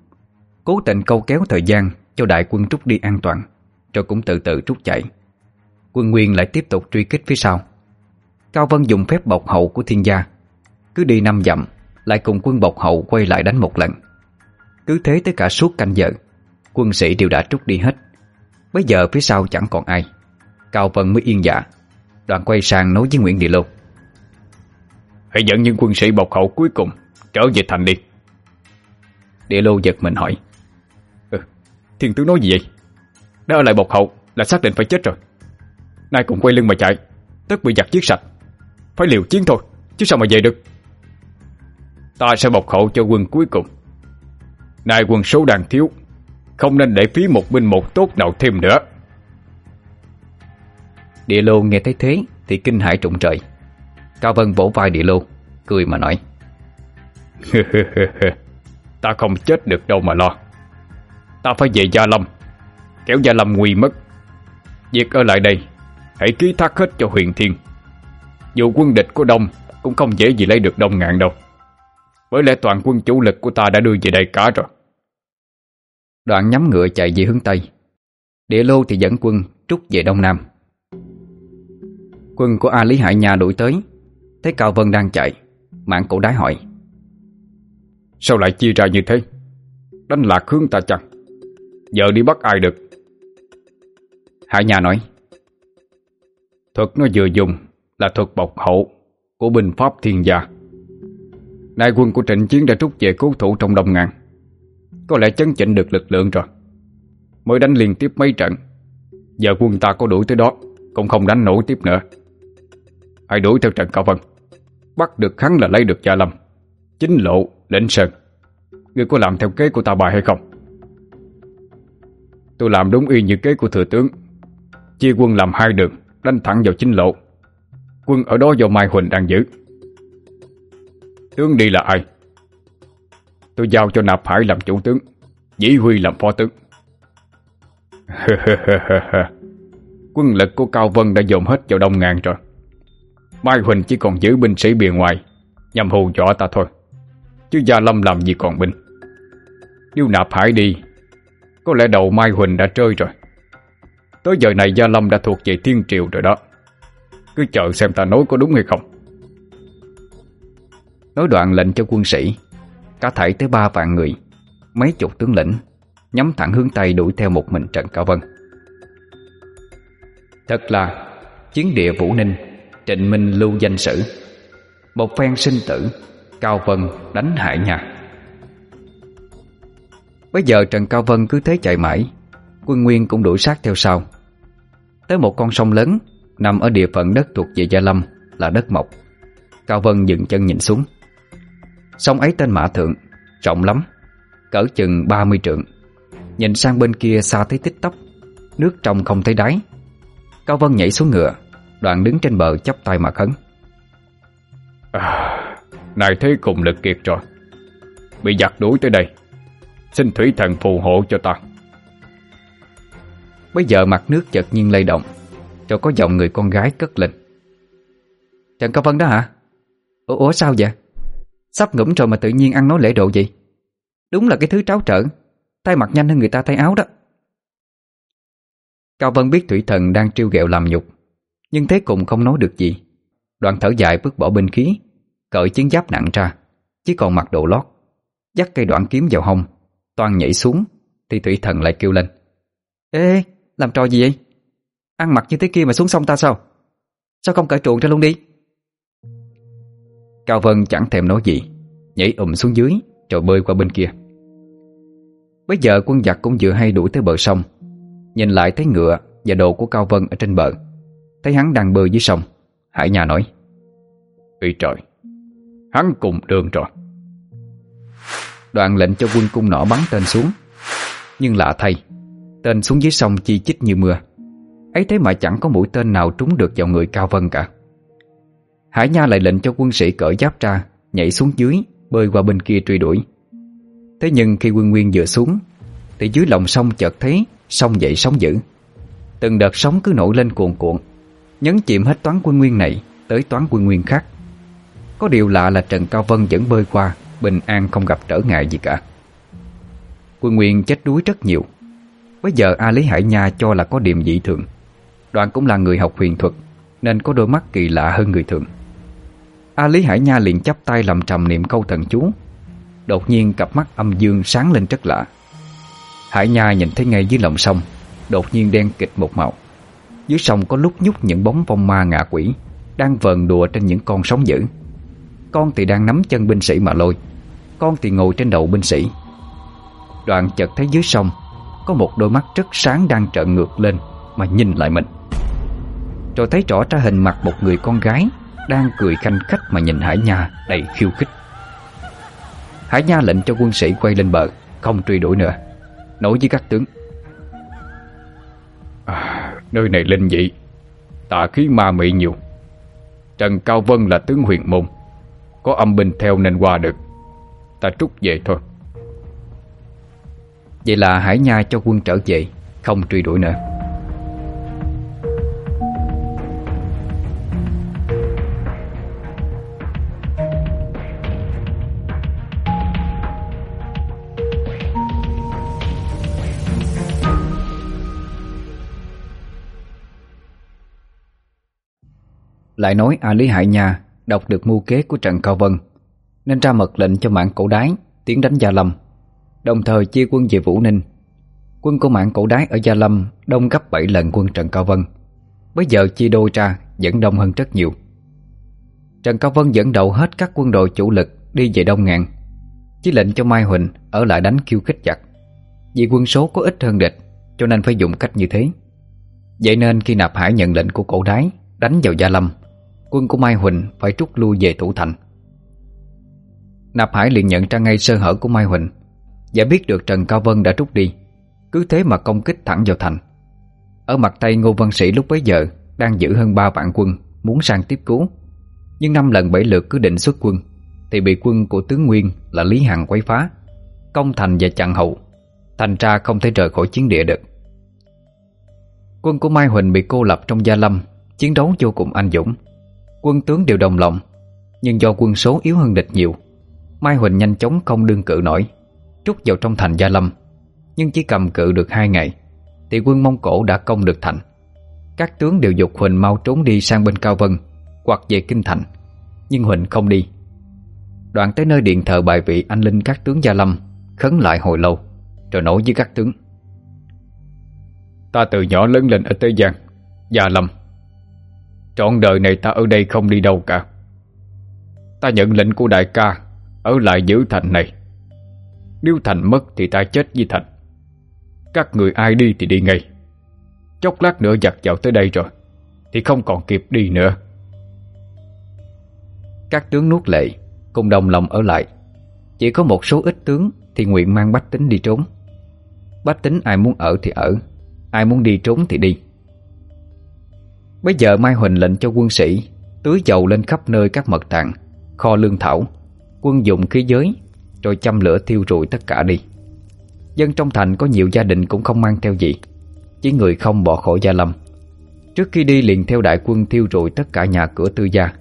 Cố tình câu kéo thời gian cho đại quân rút đi an toàn, rồi cũng từ từ rút chạy. Quân Nguyên lại tiếp tục truy kích phía sau. Cao Vân dùng phép bọc hậu của thiên gia, cứ đi năm dặm, lại cùng quân bọc hậu quay lại đánh một lần. Cứ thế tới cả suốt canh giờ. Quân sĩ đều đã trút đi hết. Bây giờ phía sau chẳng còn ai. Cao Vân mới yên dạ. Đoàn quay sang nói với Nguyễn Địa Lô
Hãy dẫn những quân sĩ bọc hậu cuối cùng Trở về thành đi.
Địa Lô giật mình hỏi.
Ừ, Thiên tướng nói gì vậy? Đã ở lại bọc hậu là xác định phải chết rồi. Nay cũng quay lưng mà chạy Tất bị giặt giết sạch. Phải liều chiến thôi Chứ sao mà về được? Ta sẽ bọc hậu cho quân cuối cùng. Nay quân số đang thiếu Không nên để phí một binh một tốt nào thêm nữa.
Địa lô nghe thấy thế Thì kinh hãi trụng trời. Cao Vân vỗ vai địa lô Cười mà nói.
Ta không chết được đâu mà lo. Ta phải về Gia Lâm Kéo Gia Lâm nguy mất. Việc ở lại đây Hãy ký thác hết cho huyền thiên. Dù quân địch có đông Cũng không dễ gì lấy được đông ngạn đâu. Bởi lẽ toàn quân chủ lực của ta đã đưa về đây cả rồi.
Đoạn nhắm ngựa chạy về hướng Tây. Địa lô thì dẫn quân trút về Đông Nam. Quân của A Lý Hải Nha đuổi tới. Thấy Cao Vân đang chạy Mạng cổ đái hỏi.
Sao lại chia ra như thế? Đánh lạc hướng ta chăng? Giờ đi bắt ai được?
Hải Nha nói.
Thuật nó vừa dùng Là thuật bộc hậu Của binh pháp thiên gia. Nay quân của trịnh chiến đã rút về cố thủ trong đồng ngàn Có lẽ chấn chỉnh được lực lượng rồi. Mới đánh liên tiếp mấy trận. Giờ quân ta có đuổi tới đó Cũng không đánh nổi tiếp nữa. Hãy đuổi theo trận Cao Vân Bắt được hắn là lấy được Gia Lâm. Chính lộ, lĩnh sơn. Ngươi có làm theo kế của ta bài hay không? Tôi làm đúng y như kế của thừa tướng. Chia quân làm hai đường Đánh thẳng vào chính lộ. Quân ở đó do Mai Huỳnh đang giữ. Tướng đi là ai? Tôi giao cho Nạp Hải làm chủ tướng Dĩ Huy làm phó tướng. Quân lực của Cao Vân đã dồn hết vào đông ngàn rồi. Mai Huỳnh chỉ còn giữ binh sĩ bề ngoài, Nhằm hù dọa ta thôi. Chứ Gia Lâm làm gì còn binh? Nếu Nạp Hải đi, Có lẽ đầu Mai Huỳnh đã trơi rồi. Tới giờ này Gia Lâm đã thuộc về thiên triều rồi đó. Cứ chờ xem ta nói có đúng hay không.
Nói đoạn lệnh cho quân sĩ. Cả thảy tới ba vạn người, Mấy chục tướng lĩnh, Nhắm thẳng hướng Tây đuổi theo một mình Trần Cao Vân. Thật là, Chiến địa Vũ Ninh, Trịnh Minh lưu danh sử. Một phen sinh tử, Cao Vân đánh hại nhà. Bây giờ Trần Cao Vân cứ thế chạy mãi, Quân Nguyên cũng đuổi sát theo sau. Tới một con sông lớn, Nằm ở địa phận đất thuộc về Gia Lâm, Là đất mộc. Cao Vân dừng chân nhìn xuống. Sông ấy tên Mã Thượng Trọng lắm Cỡ chừng 30 trượng. Nhìn sang bên kia xa thấy tích tóc Nước trong không thấy đáy. Cao Vân nhảy xuống ngựa Đoạn đứng trên bờ chắp tay mà khấn.
À, Này thế cùng lực kiệt rồi. Bị giặc đuổi tới đây Xin thủy thần phù hộ cho ta.
Bây giờ mặt nước chợt nhiên lay động Rồi có giọng người con gái cất lên. Trần Cao Vân đó hả? Ủa, ủa sao vậy? Sắp ngủm rồi mà tự nhiên ăn nói lễ độ vậy? Đúng là cái thứ tráo trở, Tay mặt nhanh hơn người ta tay áo đó. Cao Vân biết thủy thần đang trêu ghẹo làm nhục, Nhưng thế cùng không nói được gì. Đoạn thở dài bước bỏ binh khí, Cởi chiến giáp nặng ra, Chỉ còn mặc đồ lót, Dắt cây đoạn kiếm vào hông Toàn nhảy xuống, Thì thủy thần lại kêu lên. Ê, làm trò gì vậy? Ăn mặc như thế kia mà xuống sông ta sao? Sao không cởi truồng ra luôn đi? Cao Vân chẳng thèm nói gì, Nhảy ùm xuống dưới rồi bơi qua bên kia. Bây giờ quân giặc cũng vừa hay đuổi tới bờ sông, Nhìn lại thấy ngựa và đồ của Cao Vân ở trên bờ, Thấy hắn đang bơi dưới sông, Hải nhà nói
Ý trời, Hắn cùng đường rồi.
Đoạn lệnh cho quân cung nỏ bắn tên xuống, Nhưng lạ thay, Tên xuống dưới sông chi chích như mưa. Ấy thế mà chẳng có mũi tên nào trúng được vào người Cao Vân cả. Hải Nha lại lệnh cho quân sĩ cởi giáp ra, Nhảy xuống dưới, Bơi qua bên kia truy đuổi. Thế nhưng khi quân Nguyên vừa xuống, Thì dưới lòng sông chợt thấy Sông dậy sóng dữ. Từng đợt sóng cứ nổi lên cuồn cuộn, Nhấn chìm hết toán quân Nguyên này Tới toán quân Nguyên khác. Có điều lạ là Trần Cao Vân vẫn bơi qua, Bình an không gặp trở ngại gì cả. Quân Nguyên chết đuối rất nhiều. Bây giờ A Lý Hải Nha cho là có điểm dị thường. Đoàn cũng là người học huyền thuật, Nên có đôi mắt kỳ lạ hơn người thường. A Lý Hải Nha liền chắp tay làm trầm niệm câu thần chú. Đột nhiên cặp mắt âm dương sáng lên rất lạ. Hải Nha nhìn thấy ngay dưới lòng sông, Đột nhiên đen kịch một màu. Dưới sông có lúc nhúc những bóng vong ma ngạ quỷ, Đang vờn đùa trên những con sóng dữ. Con thì đang nắm chân binh sĩ mà lôi, Con thì ngồi trên đầu binh sĩ. Đoạn chợt thấy dưới sông, Có một đôi mắt rất sáng đang trợn ngược lên Mà nhìn lại mình. Rồi thấy rõ ra hình mặt một người con gái đang cười khanh khách mà nhìn Hải Nha đầy khiêu khích. Hải Nha lệnh cho quân sĩ quay lên bờ Không truy đuổi nữa. Nói với các tướng
à, Nơi này linh dị Tà khí ma mị nhiều. Trần Cao Vân là tướng huyền môn Có âm binh theo nên qua được. Ta trút về thôi.
Vậy là Hải Nha cho quân trở về Không truy đuổi nữa. Lại nói A Lý Hải Nha Đọc được mưu kế của Trần Cao Vân, Nên ra mật lệnh cho mạng cổ đái Tiến đánh Gia Lâm, Đồng thời chia quân về Vũ Ninh. Quân của mạng cổ đái ở Gia Lâm Đông gấp 7 lần quân Trần Cao Vân, Bây giờ chia đôi ra Vẫn đông hơn rất nhiều. Trần Cao Vân dẫn đầu hết các quân đội chủ lực Đi về Đông Ngạn, Chỉ lệnh cho Mai Huỳnh ở lại đánh khiêu khích chặt Vì quân số có ít hơn địch, Cho nên phải dùng cách như thế. Vậy nên khi nạp hải nhận lệnh của cổ đái, Đánh vào Gia Lâm quân của Mai Huỳnh phải rút lui về thủ thành. Nạp Hải liền nhận ra ngay sơ hở của Mai Huỳnh và biết được Trần Cao Vân đã rút đi, cứ thế mà công kích thẳng vào thành. Ở mặt tay Ngô Văn Sĩ lúc bấy giờ đang giữ hơn 3 vạn quân muốn sang tiếp cứu, nhưng năm lần bảy lượt cứ định xuất quân thì bị quân của tướng Nguyên là Lý Hằng quấy phá, công thành và chặn hậu, thành ra không thể rời khỏi chiến địa được. Quân của Mai Huỳnh bị cô lập trong Gia Lâm, chiến đấu vô cùng anh dũng. Quân tướng đều đồng lòng, Nhưng do quân số yếu hơn địch nhiều, Mai Huỳnh nhanh chóng không đương cự nổi trúc vào trong thành Gia Lâm. Nhưng chỉ cầm cự được hai ngày, Thì quân Mông Cổ đã công được thành. Các tướng đều dục Huỳnh mau trốn đi sang bên Cao Vân, Hoặc về Kinh Thành, Nhưng Huỳnh không đi. Đoạn tới nơi điện thờ bài vị anh linh các tướng Gia Lâm, Khấn lại hồi lâu, Rồi nổi với các tướng.
Ta từ nhỏ lớn lên ở Tây Giang, Gia Lâm. Trọn đời này ta ở đây không đi đâu cả. Ta nhận lệnh của đại ca, Ở lại giữ thành này. Nếu thành mất thì ta chết với thành. Các người ai đi thì đi ngay. Chốc lát nữa giặt dạo tới đây rồi, Thì không còn kịp đi nữa.
Các tướng nuốt lệ, Cùng đồng lòng ở lại. Chỉ có một số ít tướng Thì nguyện mang bách tính đi trốn. Bách tính ai muốn ở thì ở, Ai muốn đi trốn thì đi. Bây giờ Mai Huỳnh lệnh cho quân sĩ Tưới dầu lên khắp nơi các mật tàng, Kho lương thảo, Quân dụng khí giới, Rồi châm lửa thiêu rụi tất cả đi. Dân trong thành có nhiều gia đình cũng không mang theo gì, Chỉ người không bỏ khỏi gia lâm. Trước khi đi liền theo đại quân thiêu rụi tất cả nhà cửa tư gia.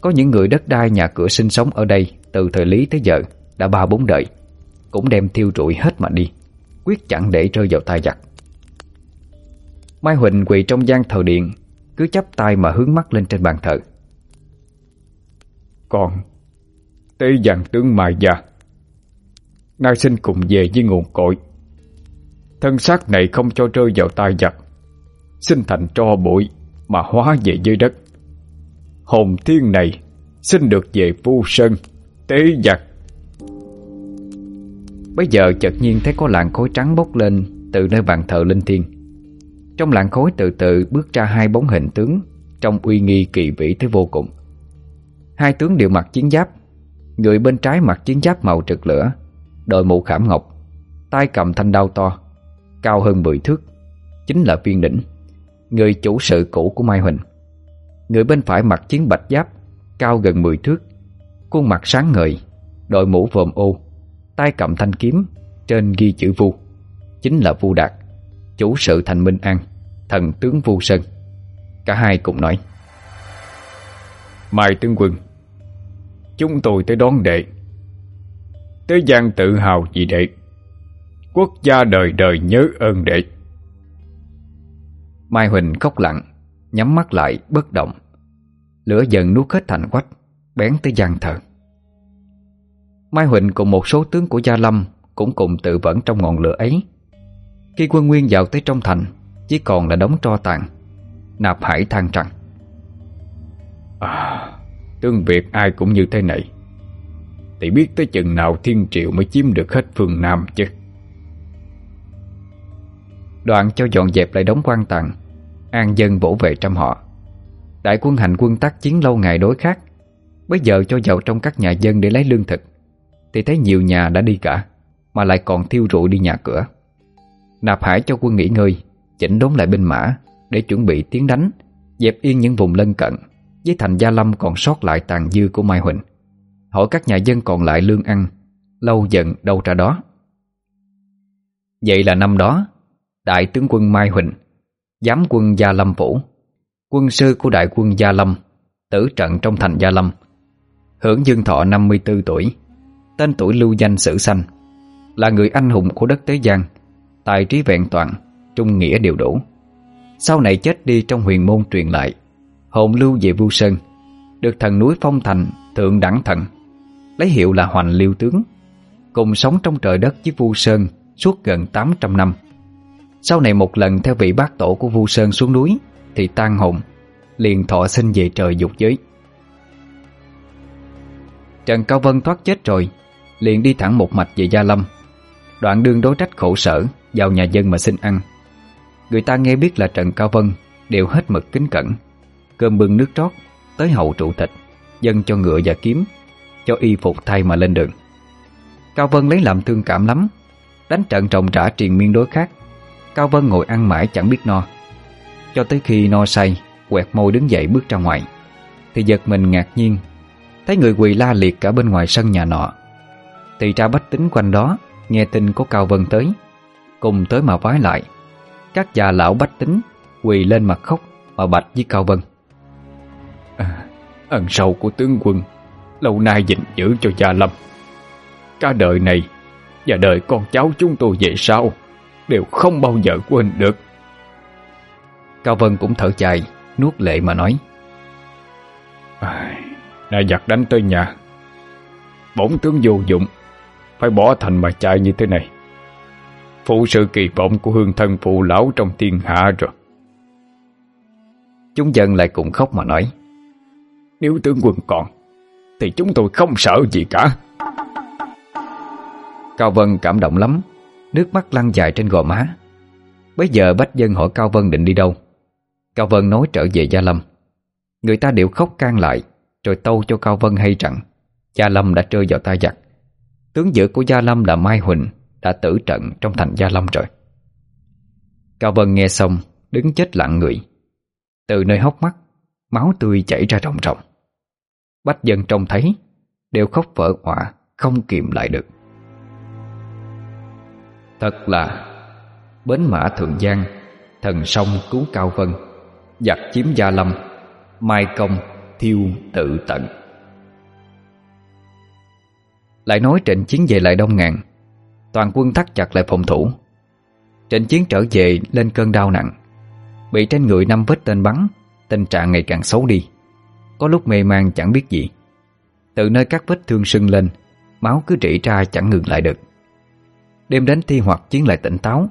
Có những người đất đai nhà cửa sinh sống ở đây Từ thời Lý tới giờ Đã ba bốn đời, Cũng đem thiêu rụi hết mà đi, Quyết chẳng để rơi vào tai giặc. Mai Huỳnh quỳ trong gian thờ điện cứ chắp tay mà hướng mắt lên trên bàn thờ.
Con Tế dàn tướng mài già Nay sinh cùng về với nguồn cội. Thân xác này không cho rơi vào tai giặc sinh thành tro bụi Mà hóa về dưới đất. Hồn thiên này Xin được về vu sơn Tế giặc
Bây giờ chợt nhiên thấy có làn khối trắng bốc lên Từ nơi bàn thờ linh thiêng. Trong làng khối từ từ bước ra hai bóng hình tướng, Trong uy nghi kỳ vĩ tới vô cùng. Hai tướng đều mặc chiến giáp, Người bên trái mặc chiến giáp màu trực lửa, Đội mũ khảm ngọc, tay cầm thanh đao to, Cao hơn 10 thước, Chính là viên đỉnh, Người chủ sự cũ của Mai Huỳnh. Người bên phải mặc chiến bạch giáp, Cao gần 10 thước, Khuôn mặt sáng ngời, Đội mũ vòm ô, tay cầm thanh kiếm, Trên ghi chữ vu, Chính là vu đạt. Chủ sự Thành Minh An, Thần tướng Vu Sơn. Cả hai cùng nói,
Mai tướng quân, Chúng tôi tới đón đệ. Tới gian tự hào vì đệ. Quốc gia đời đời nhớ ơn đệ.
Mai Huỳnh khóc lặng, Nhắm mắt lại, bất động. Lửa giận nuốt hết thành quách, Bén tới gian thờ. Mai Huỳnh cùng một số tướng của Gia Lâm Cũng cùng tự vẫn trong ngọn lửa ấy. Khi quân nguyên vào tới trong thành Chỉ còn là đống tro tàn. Nạp Hải than trăng.
à, Tương Việt ai cũng như thế này. Thì biết tới chừng nào thiên triệu mới chiếm được hết phương Nam chứ?
Đoạn cho dọn dẹp lại đống quan tàn An dân bổ vệ trăm họ. Đại quân hành quân tác chiến lâu ngày đối khác. Bây giờ cho vào trong các nhà dân để lấy lương thực. Thì thấy nhiều nhà đã đi cả Mà lại còn thiêu rụi đi nhà cửa. Nạp Hải cho quân nghỉ ngơi Chỉnh đốn lại binh mã Để chuẩn bị tiến đánh Dẹp yên những vùng lân cận Với thành Gia Lâm còn sót lại tàn dư của Mai Huỳnh. Hỏi các nhà dân còn lại lương ăn Lâu dần đâu ra đó. Vậy là năm đó Đại tướng quân Mai Huỳnh Giám quân Gia Lâm phủ, Quân sư của đại quân Gia Lâm Tử trận trong thành Gia Lâm. Hưởng dương thọ 54 tuổi Tên tuổi lưu danh sử sanh Là người anh hùng của đất Tế Giang. Tài trí vẹn toàn, Trung nghĩa đều đủ. Sau này chết đi trong huyền môn truyền lại, Hồn lưu về Vu Sơn, Được thần núi phong thành thượng đẳng thần, Lấy hiệu là Hoành Liêu Tướng, Cùng sống trong trời đất với Vu Sơn Suốt gần 800 năm. Sau này một lần theo vị bác tổ của Vu Sơn xuống núi, Thì tan hồn, Liền thọ sinh về trời dục giới. Trần Cao Vân thoát chết rồi, Liền đi thẳng một mạch về Gia Lâm. Đoạn đường đối trách khổ sở vào nhà dân mà xin ăn. Người ta nghe biết là Trần Cao Vân đều hết mực kính cẩn, cơm bưng nước trót, tới hậu trụ thịt, dân cho ngựa và kiếm, cho y phục thay mà lên đường. Cao Vân lấy làm thương cảm lắm, đánh trận rộng trả triền miên đối khác. Cao Vân ngồi ăn mãi chẳng biết no, cho tới khi no say, quẹt môi đứng dậy bước ra ngoài, thì giật mình ngạc nhiên, thấy người quỳ la liệt cả bên ngoài sân nhà nọ. Thì ra bách tính quanh đó, nghe tin có Cao Vân tới, Cùng tới mà vái lại. Các già lão bách tính Quỳ lên mặt khóc Mà bạch với Cao Vân.
À, Ẩn sâu của tướng quân Lâu nay dịnh giữ cho gia lâm. Cả đời này Và đời con cháu chúng tôi về sau Đều không bao giờ quên được.
Cao Vân cũng thở dài Nuốt lệ mà nói.
À, Đã giặc đánh tới nhà Bổn tướng vô dụng Phải bỏ thành mà chạy như thế này phụ sự kỳ vọng của hương thân phụ lão trong thiên hạ rồi.
Chúng dân lại cùng khóc mà nói,
nếu tướng quân còn, thì chúng tôi không sợ gì cả.
Cao Vân cảm động lắm, nước mắt lăn dài trên gò má. Bây giờ Bách Dân hỏi Cao Vân định đi đâu. Cao Vân nói trở về Gia Lâm. Người ta đều khóc can lại, rồi tâu cho Cao Vân hay rằng Gia Lâm đã rơi vào tai giặc. Tướng giữ của Gia Lâm là Mai Huỳnh đã tử trận trong thành Gia lâm rồi. Cao Vân nghe xong, Đứng chết lặng người. Từ nơi hốc mắt, Máu tươi chảy ra ròng ròng. Bách dân trông thấy, Đều khóc vỡ họa Không kìm lại được. Thật là, Bến mã Thượng Giang, Thần sông cứu Cao Vân, Giặc chiếm Gia Lâm Mai công thiêu tự tận. Lại nói trịnh chiến về lại Đông Ngàn Toàn quân thắt chặt lại phòng thủ. Trịnh Chiến trở về lên cơn đau nặng, Bị trên người năm vết tên bắn, Tình trạng ngày càng xấu đi. Có lúc mê man chẳng biết gì. Từ nơi các vết thương sưng lên, Máu cứ rỉ ra chẳng ngừng lại được. Đêm đến thi hoặc chiến lại tỉnh táo,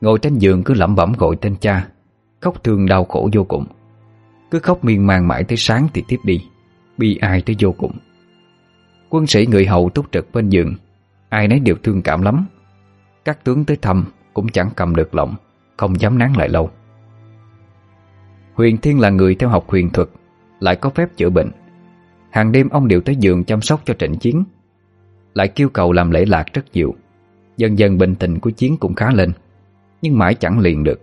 Ngồi trên giường cứ lẩm bẩm gọi tên cha, Khóc thương đau khổ vô cùng. Cứ khóc miên man mãi tới sáng thì tiếp đi, Bi ai tới vô cùng. Quân sĩ người hầu túc trực bên giường Ai nấy đều thương cảm lắm. Các tướng tới thăm cũng chẳng cầm được lòng, Không dám nán lại lâu. Huyền Thiên là người theo học huyền thuật, Lại có phép chữa bệnh. Hàng đêm ông đều tới giường chăm sóc cho trận chiến, Lại kêu cầu làm lễ lạc rất nhiều. Dần dần bệnh tình của chiến cũng khá lên, Nhưng mãi chẳng liền được.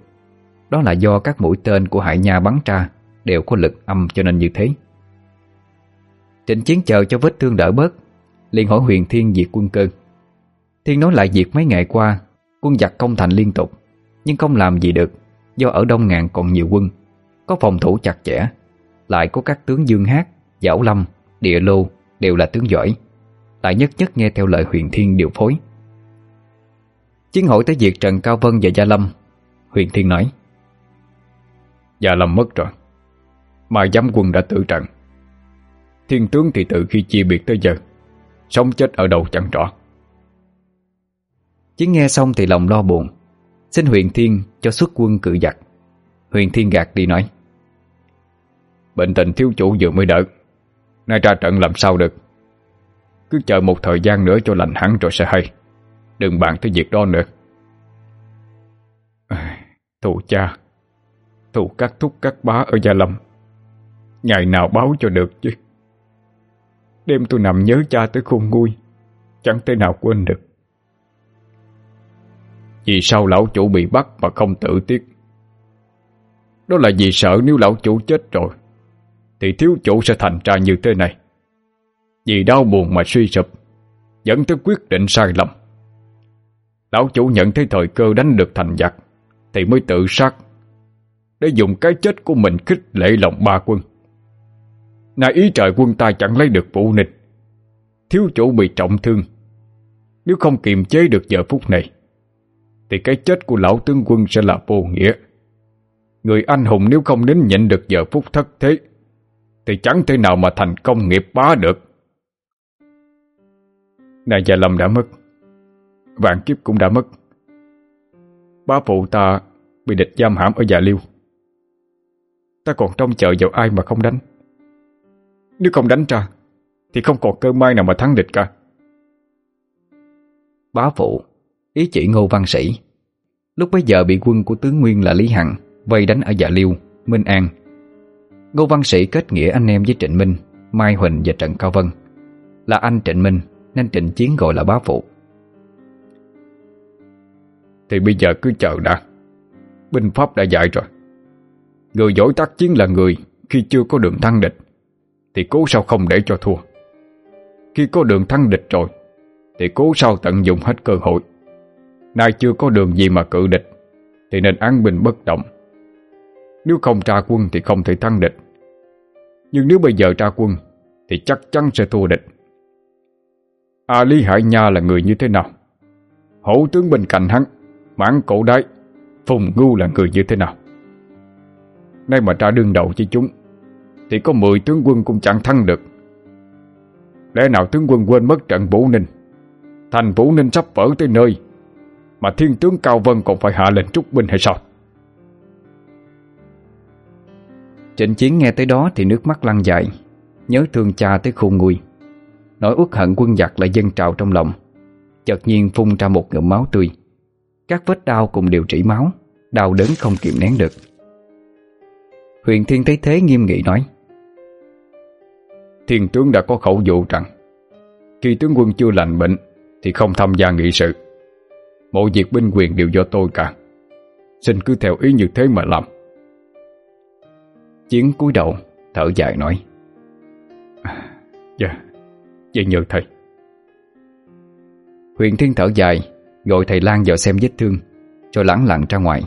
Đó là do các mũi tên của hải nha bắn ra Đều có lực âm cho nên như thế. Trịnh chiến chờ cho vết thương đỡ bớt, liền hỏi huyền thiên diệt quân cơn thiên nói lại việc mấy ngày qua Quân giặc công thành liên tục Nhưng không làm gì được Do ở Đông Ngàn còn nhiều quân Có phòng thủ chặt chẽ Lại có các tướng Dương Hát, Giảo Lâm, Địa Lô Đều là tướng giỏi tại nhất nhất nghe theo lời Huyền Thiên điều phối. Chiến hội tới việc Trần Cao Vân và Gia Lâm Huyền Thiên nói.
Gia Lâm mất rồi Mà giám quân đã tử trận. Thiên tướng thì từ khi chia biệt tới giờ Sống chết ở đầu chẳng rõ.
Chứ nghe xong thì lòng lo buồn. Xin Huyền thiên cho xuất quân cự giặc. Huyền thiên gạt đi nói,
Bệnh tình thiếu chủ vừa mới đỡ. Nay ra trận làm sao được? Cứ chờ một thời gian nữa cho lành hẳn rồi sẽ hay. Đừng bàn tới việc đó nữa. Thù cha. Thù các thúc các bá ở Gia Lâm. Ngày nào báo cho được chứ? Đêm tôi nằm nhớ cha tới khôn nguôi. Chẳng thể nào quên được. Vì sao lão chủ bị bắt mà không tự tiếc Đó là vì sợ nếu lão chủ chết rồi, Thì thiếu chủ sẽ thành ra như thế này. Vì đau buồn mà suy sụp, Dẫn tới quyết định sai lầm. Lão chủ nhận thấy thời cơ đánh được thành giặc, Thì mới tự sát, Để dùng cái chết của mình khích lệ lòng ba quân. Nay ý trời quân ta chẳng lấy được vũ nịch, Thiếu chủ bị trọng thương. Nếu không kiềm chế được giờ phút này thì cái chết của lão tướng quân sẽ là vô nghĩa. Người anh hùng nếu không đến nhịn được giờ phút thất thế, thì chẳng thể nào mà thành công nghiệp bá được. Đại gia Lâm đã mất, vạn kiếp cũng đã mất. Bá phụ ta bị địch giam hãm ở Già Liêu. Ta còn trông chờ vào ai mà không đánh. Nếu không đánh ra, thì không còn cơ may nào mà thắng địch cả.
Bá phụ ý chỉ Ngô Văn Sĩ. Lúc bấy giờ bị quân của tướng Nguyên là Lý Hằng vây đánh ở Dạ Liêu, Minh An. Ngô Văn Sĩ kết nghĩa anh em với Trịnh Minh, Mai Huỳnh và Trần Cao Vân. Là anh Trịnh Minh nên Trịnh Chiến gọi là bá phụ.
Thì bây giờ cứ chờ đã. Binh pháp đã dạy rồi. Người giỏi tác chiến là người khi chưa có đường thăng địch thì cố sao không để cho thua. Khi có đường thăng địch rồi thì cố sao tận dụng hết cơ hội Nay chưa có đường gì mà cự địch, Thì nên án bình bất động. Nếu không tra quân thì không thể thắng địch. Nhưng nếu bây giờ tra quân, Thì chắc chắn sẽ thua địch. À Lý Hải Nha là người như thế nào? Hổ tướng bên cạnh hắn, Mãn cổ đái, Phùng Ngu là người như thế nào? Nay mà ra đương đầu cho chúng, Thì có 10 tướng quân cũng chẳng thắng được. Lẽ nào tướng quân quên mất trận Vũ Ninh? Thành Vũ Ninh sắp vỡ tới nơi mà thiên tướng Cao Vân còn phải hạ lệnh trúc binh hay sao?
Trịnh Chiến nghe tới đó thì nước mắt lăn dài Nhớ thương cha tới khôn nguôi. Nỗi uất hận quân giặc lại dâng trào trong lòng. Chợt nhiên phun ra một ngụm máu tươi. Các vết đau cùng đều trĩ máu Đau đớn không kiềm nén được. Huyền Thiên thấy thế nghiêm nghị nói
Thiên tướng đã có khẩu dụ rằng Khi tướng quân chưa lành bệnh Thì không tham gia nghị sự. Mọi việc binh quyền đều do tôi cả. Xin cứ theo ý như thế mà làm.
Chiến cúi đầu, Thở dài nói.
Dạ Vậy nhờ thầy.
Huyền Thiên thở dài, Gọi thầy Lan vào xem vết thương Rồi lẳng lặng ra ngoài.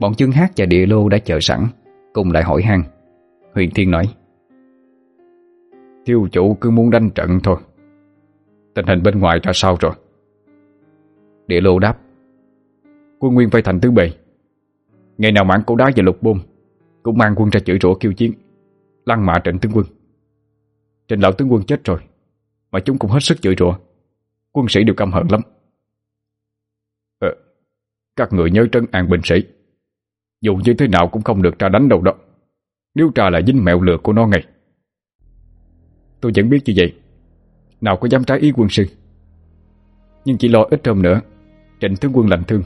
Bọn chương hát và địa lô đã chờ sẵn, Cùng lại hỏi han. Huyền Thiên nói.
Thiêu chủ cứ muốn đánh trận thôi. Tình hình bên ngoài ra sao rồi?
Địa lô đáp.
Quân Nguyên phải thành tứ bề Ngày nào mãn cổ đá và lục bôn Cũng mang quân ra chửi rủa kêu chiến Lăng mạ trịnh tướng quân. Trịnh lão tướng quân chết rồi Mà chúng cũng hết sức chửi rủa. Quân sĩ đều căm hận lắm. Ờ, Các người nhớ trấn an bình sĩ. Dù như thế nào cũng không được tra đánh đâu đó. Nếu trà là dính mẹo lừa của nó ngay. Tôi vẫn biết như vậy. Nào có dám trái ý quân sư. Nhưng chỉ lo ít hôm nữa Trịnh tướng quân lạnh thương,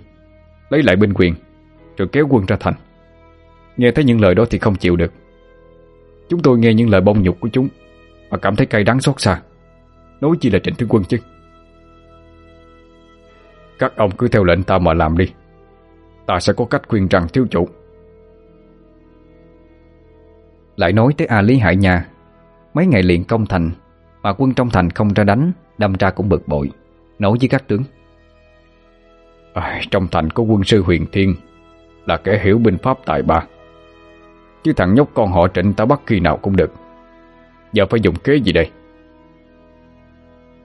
Lấy lại binh quyền, Rồi kéo quân ra thành. Nghe thấy những lời đó thì không chịu được. Chúng tôi nghe những lời bông nhục của chúng Mà cảm thấy cay đắng xót xa. Nói chi là trịnh tướng quân chứ? Các ông cứ theo lệnh ta mà làm đi. Ta sẽ có cách khuyên rằng thiếu chủ.
Lại nói tới A Lý Hải Nhà Mấy ngày liền công thành Mà quân trong thành không ra đánh, Đâm ra cũng bực bội, Nói với các tướng
à, Trong thành có quân sư huyền thiên Là kẻ hiểu binh pháp tài ba. Chứ thằng nhóc con họ trịnh ta bắt khi nào cũng được. Giờ phải dùng kế gì đây?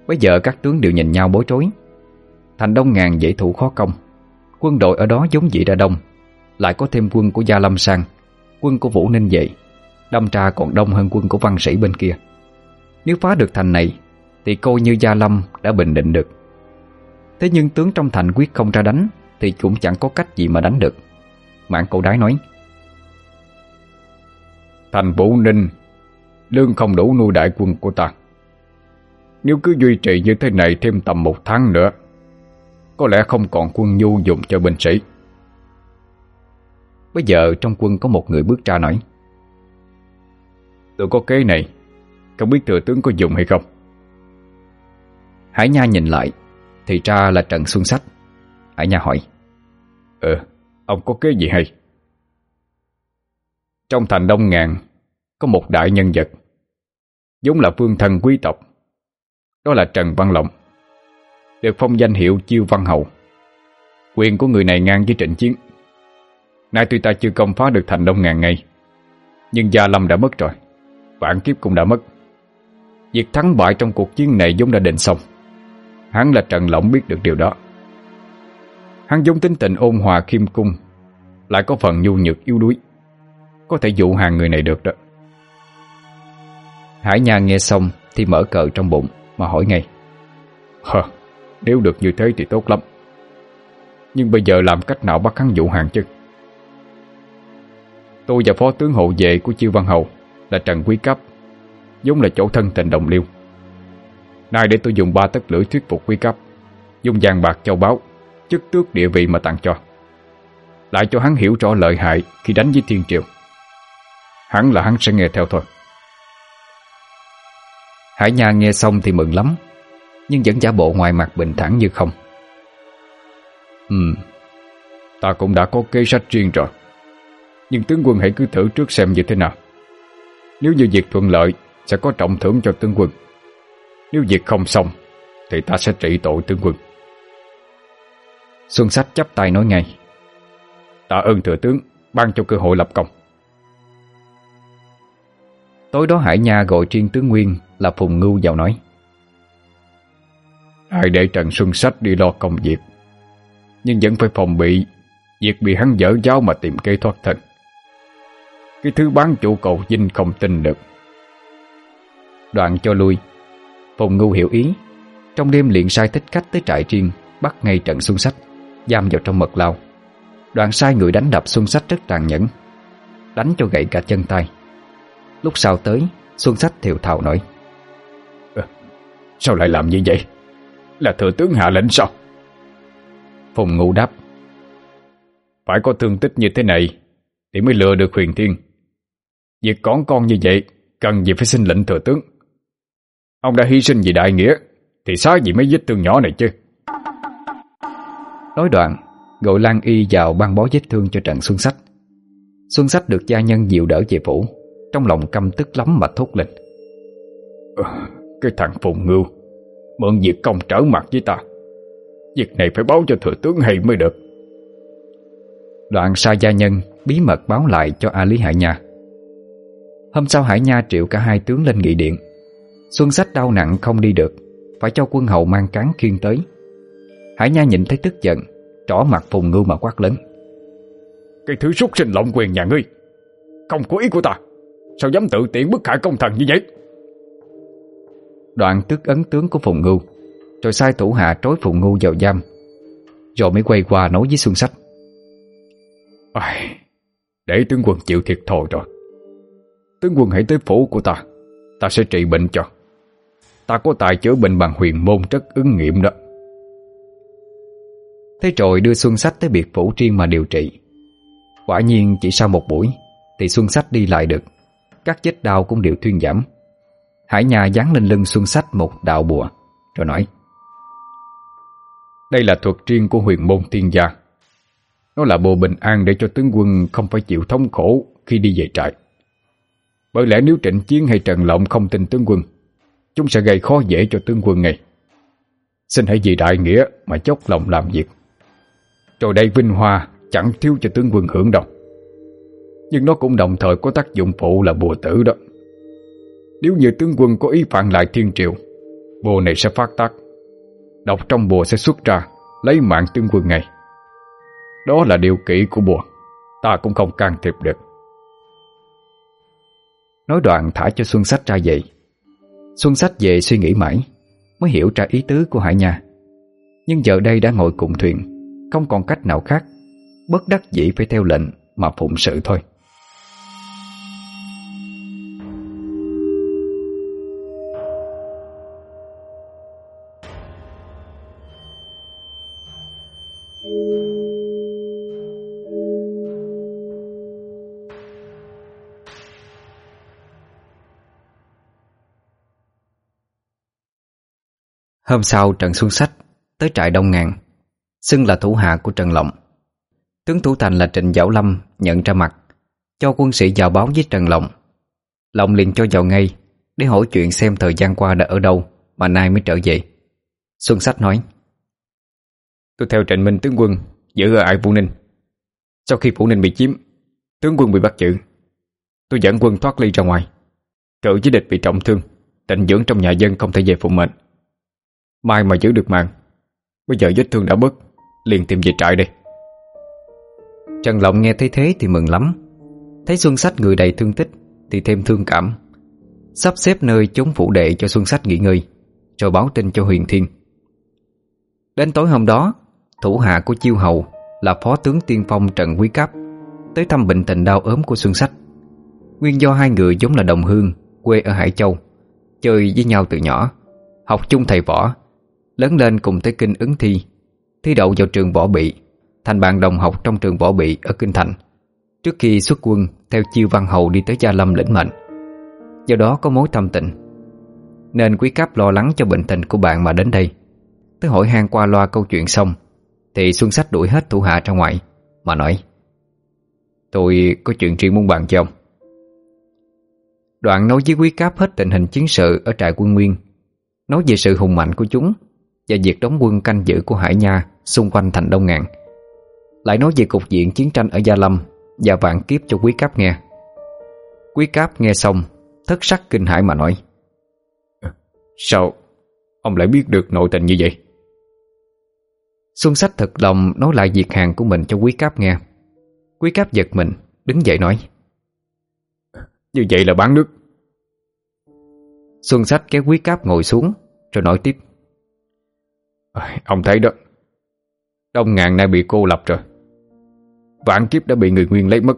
Bây giờ các tướng đều nhìn nhau bối rối. Thành đông ngàn dễ thủ khó công. Quân đội ở đó giống vậy đã đông. Lại có thêm quân của Gia Lâm Sang Quân của Vũ Ninh vậy Đâm tra còn đông hơn quân của văn sĩ bên kia. Nếu phá được thành này Thì coi như Gia Lâm đã bình định được. Thế nhưng tướng trong thành quyết không ra đánh Thì cũng chẳng có cách gì mà đánh được. Mạng cậu đái nói
Thành Vũ Ninh Lương không đủ nuôi đại quân của ta. Nếu cứ duy trì như thế này Thêm tầm một tháng nữa Có lẽ không còn quân nhu dụng cho binh sĩ.
Bây giờ trong quân có một người bước ra nói
Tôi có kế này Không biết thừa tướng có dùng hay không?
Hải Nha nhìn lại thì ra là Trần Xuân Sách ở nhà hỏi.
Ờ ông có kế gì hay? Trong thành Đông Ngàn, Có một đại nhân vật, vốn là vương thần quý tộc. Đó là Trần Văn Lộng, Được phong danh hiệu Chiêu Văn Hậu Quyền của người này ngang với trịnh chiến. Nay tuy ta chưa công phá được thành Đông Ngàn ngay, Nhưng Gia Lâm đã mất rồi, Vạn kiếp cũng đã mất. Việc thắng bại trong cuộc chiến này vốn đã định xong. Hắn là Trần Lộng biết được điều đó. Hắn giống tính tình ôn hòa khiêm cung Lại có phần nhu nhược yếu đuối Có thể dụ hàng người này được đó.
Hải Nha nghe xong Thì mở cờ trong bụng Mà hỏi ngay.
Hờ, nếu được như thế thì tốt lắm. Nhưng bây giờ làm cách nào bắt hắn dụ hàng chứ? Tôi và phó tướng hộ vệ của chiêu văn hậu Là Trần Quý Cấp vốn là chỗ thân tình đồng liêu. Nay để tôi dùng ba tất lưỡi thuyết phục quý cấp, Dùng vàng bạc châu báu, Chức tước địa vị mà tặng cho. Lại cho hắn hiểu rõ lợi hại Khi đánh với thiên triều. Hắn là hắn sẽ nghe theo thôi.
Hải Nha nghe xong thì mừng lắm, Nhưng vẫn giả bộ ngoài mặt bình thản như không.
Ừ Ta cũng đã có kế sách riêng rồi, Nhưng tướng quân hãy cứ thử trước xem như thế nào. Nếu như việc thuận lợi, Sẽ có trọng thưởng cho tướng quân. Nếu việc không xong, Thì ta sẽ trị tội tướng quân.
Xuân Sách chắp tay nói ngay.
Tạ ơn thừa tướng, Ban cho cơ hội lập công.
Tối đó Hải Nha gọi riêng tướng Nguyên Là Phùng Ngưu vào nói.
Hãy để Trần Xuân Sách đi lo công việc, Nhưng vẫn phải phòng bị Việc bị hắn dở giáo mà tìm kế thoát thân. Cái thứ bán chủ cầu vinh không tin được.
Đoạn cho lui Phùng Ngưu hiểu ý. Trong đêm liền sai thích khách tới trại riêng Bắt ngay trận xuân sách Giam vào trong mật lao. Đoạn sai người đánh đập xuân sách rất tàn nhẫn Đánh cho gậy cả chân tay. Lúc sau tới Xuân sách thiều thào nói
à, Sao lại làm như vậy? Là thừa tướng hạ lệnh sao?
Phùng Ngưu đáp
Phải có thương tích như thế này Thì mới lừa được huyền thiên. Việc con con như vậy Cần gì phải xin lệnh thừa tướng? Ông đã hy sinh vì đại nghĩa Thì sao gì mấy vết thương nhỏ này chứ?
Nói đoạn Gọi Lan Y vào ban bó vết thương cho Trần Xuân Sách. Xuân Sách được gia nhân dịu đỡ về phủ Trong lòng căm tức lắm mà thốt lên.
Ờ, cái thằng Phùng Ngưu Mượn việc công trở mặt với ta. Việc này phải báo cho thừa tướng hay mới được.
Đoạn sai gia nhân bí mật báo lại cho A Lý Hải Nha. Hôm sau Hải Nha triệu cả hai tướng lên nghị điện. Xuân sách đau nặng không đi được Phải cho quân hầu mang cán khiên tới. Hải Nha nhìn thấy tức giận Trỏ mặt phùng ngưu mà quát lớn.
Cái thứ súc sinh lộng quyền nhà ngươi Không có ý của ta Sao dám tự tiện bức hại công thần như vậy?
Đoạn tức ấn tướng của phùng ngưu Rồi sai thủ hạ trói phùng ngưu vào giam. Rồi mới quay qua nói với Xuân sách.
Ai, Để tướng quân chịu thiệt thòi rồi. Tướng quân hãy tới phủ của ta Ta sẽ trị bệnh cho. Ta có tài chữa bệnh bằng huyền môn rất ứng nghiệm đó.
Thế rồi đưa Xuân Sách tới biệt phủ riêng mà điều trị. Quả nhiên chỉ sau một buổi, Thì Xuân Sách đi lại được. Các vết đau cũng đều thuyên giảm. Hải nhà dán lên lưng Xuân Sách một đạo bùa, Rồi nói,
Đây là thuật riêng của huyền môn thiên gia. Nó là bùa bình an để cho tướng quân không phải chịu thống khổ khi đi về trại. Bởi lẽ nếu trịnh chiến hay trần lộng không tin tướng quân Chúng sẽ gây khó dễ cho tướng quân ngay. Xin hãy vì đại nghĩa Mà chốc lòng làm việc. Rồi đây vinh hoa chẳng thiếu cho tướng quân hưởng đâu. Nhưng nó cũng đồng thời có tác dụng phụ là bùa tử đó. Nếu như tướng quân có ý phản lại thiên triều, Bùa này sẽ phát tác. Độc trong bùa sẽ xuất ra, Lấy mạng tướng quân ngay. Đó là điều kỹ của bùa. Ta cũng không can thiệp được.
Nói đoạn thả cho Xuân Sách ra vậy. Xuân sách về suy nghĩ mãi, Mới hiểu ra ý tứ của Hải Nha. Nhưng giờ đây đã ngồi cùng thuyền, Không còn cách nào khác, Bất đắc dĩ phải theo lệnh Mà phụng sự thôi. Hôm sau Trần Xuân Sách tới trại Đông Ngàn, Xưng là thủ hạ của Trần Lộng. Tướng thủ thành là Trịnh Dảo Lâm nhận ra mặt, Cho quân sĩ vào báo với Trần Lộng. Lộng liền cho vào ngay Để hỏi chuyện xem thời gian qua đã ở đâu Mà nay mới trở về. Xuân Sách nói,
Tôi theo Trịnh Minh tướng quân Giữ ở ải Vũ Ninh. Sau khi Vũ Ninh bị chiếm, Tướng quân bị bắt giữ. Tôi dẫn quân thoát ly ra ngoài Cự với địch bị trọng thương, Tịnh dưỡng trong nhà dân không thể về phụ mệnh. Mai mà giữ được mạng. Bây giờ vết thương đã bớt, Liền tìm về trại đi.
Trần Lộng nghe thấy thế thì mừng lắm. Thấy Xuân Sách người đầy thương tích Thì thêm thương cảm. Sắp xếp nơi chống phủ đệ cho Xuân Sách nghỉ ngơi Rồi báo tin cho Huyền Thiên. Đến tối hôm đó, Thủ hạ của Chiêu Hầu Là Phó tướng Tiên Phong Trần Quý Cáp Tới thăm bệnh tình đau ốm của Xuân Sách. Nguyên do hai người giống là đồng hương, Quê ở Hải Châu, Chơi với nhau từ nhỏ, Học chung thầy võ Lớn lên cùng tới kinh ứng thi Thi đậu vào trường võ bị, Thành bạn đồng học trong trường võ bị ở Kinh Thành. Trước khi xuất quân, Theo chiêu văn hầu đi tới Gia Lâm lĩnh mệnh. Do đó có mối thâm tình. Nên quý cáp lo lắng cho bệnh tình của bạn mà đến đây. Tới hỏi han qua loa câu chuyện xong, Thì Xuân Sách đuổi hết thủ hạ ra ngoài, Mà nói, Tôi có chuyện riêng muốn bàn cho ông. Đoạn nói với quý cáp hết tình hình chiến sự Ở trại quân nguyên, Nói về sự hùng mạnh của chúng và việc đóng quân canh giữ của Hải Nha xung quanh thành Đông Ngạn. Lại nói về cục diện chiến tranh ở Gia Lâm và vạn kiếp cho Quý Cáp nghe. Quý Cáp nghe xong, thất sắc kinh hãi mà nói
Sao ông lại biết được nội tình như vậy?
Xuân Sách thật lòng nói lại việc hàng của mình cho Quý Cáp nghe. Quý Cáp giật mình, đứng dậy nói
Như vậy là bán nước
Xuân Sách kéo Quý Cáp ngồi xuống Rồi nói tiếp
Ông thấy đó. Đông ngàn nay bị cô lập rồi. Vạn kiếp đã bị người nguyên lấy mất.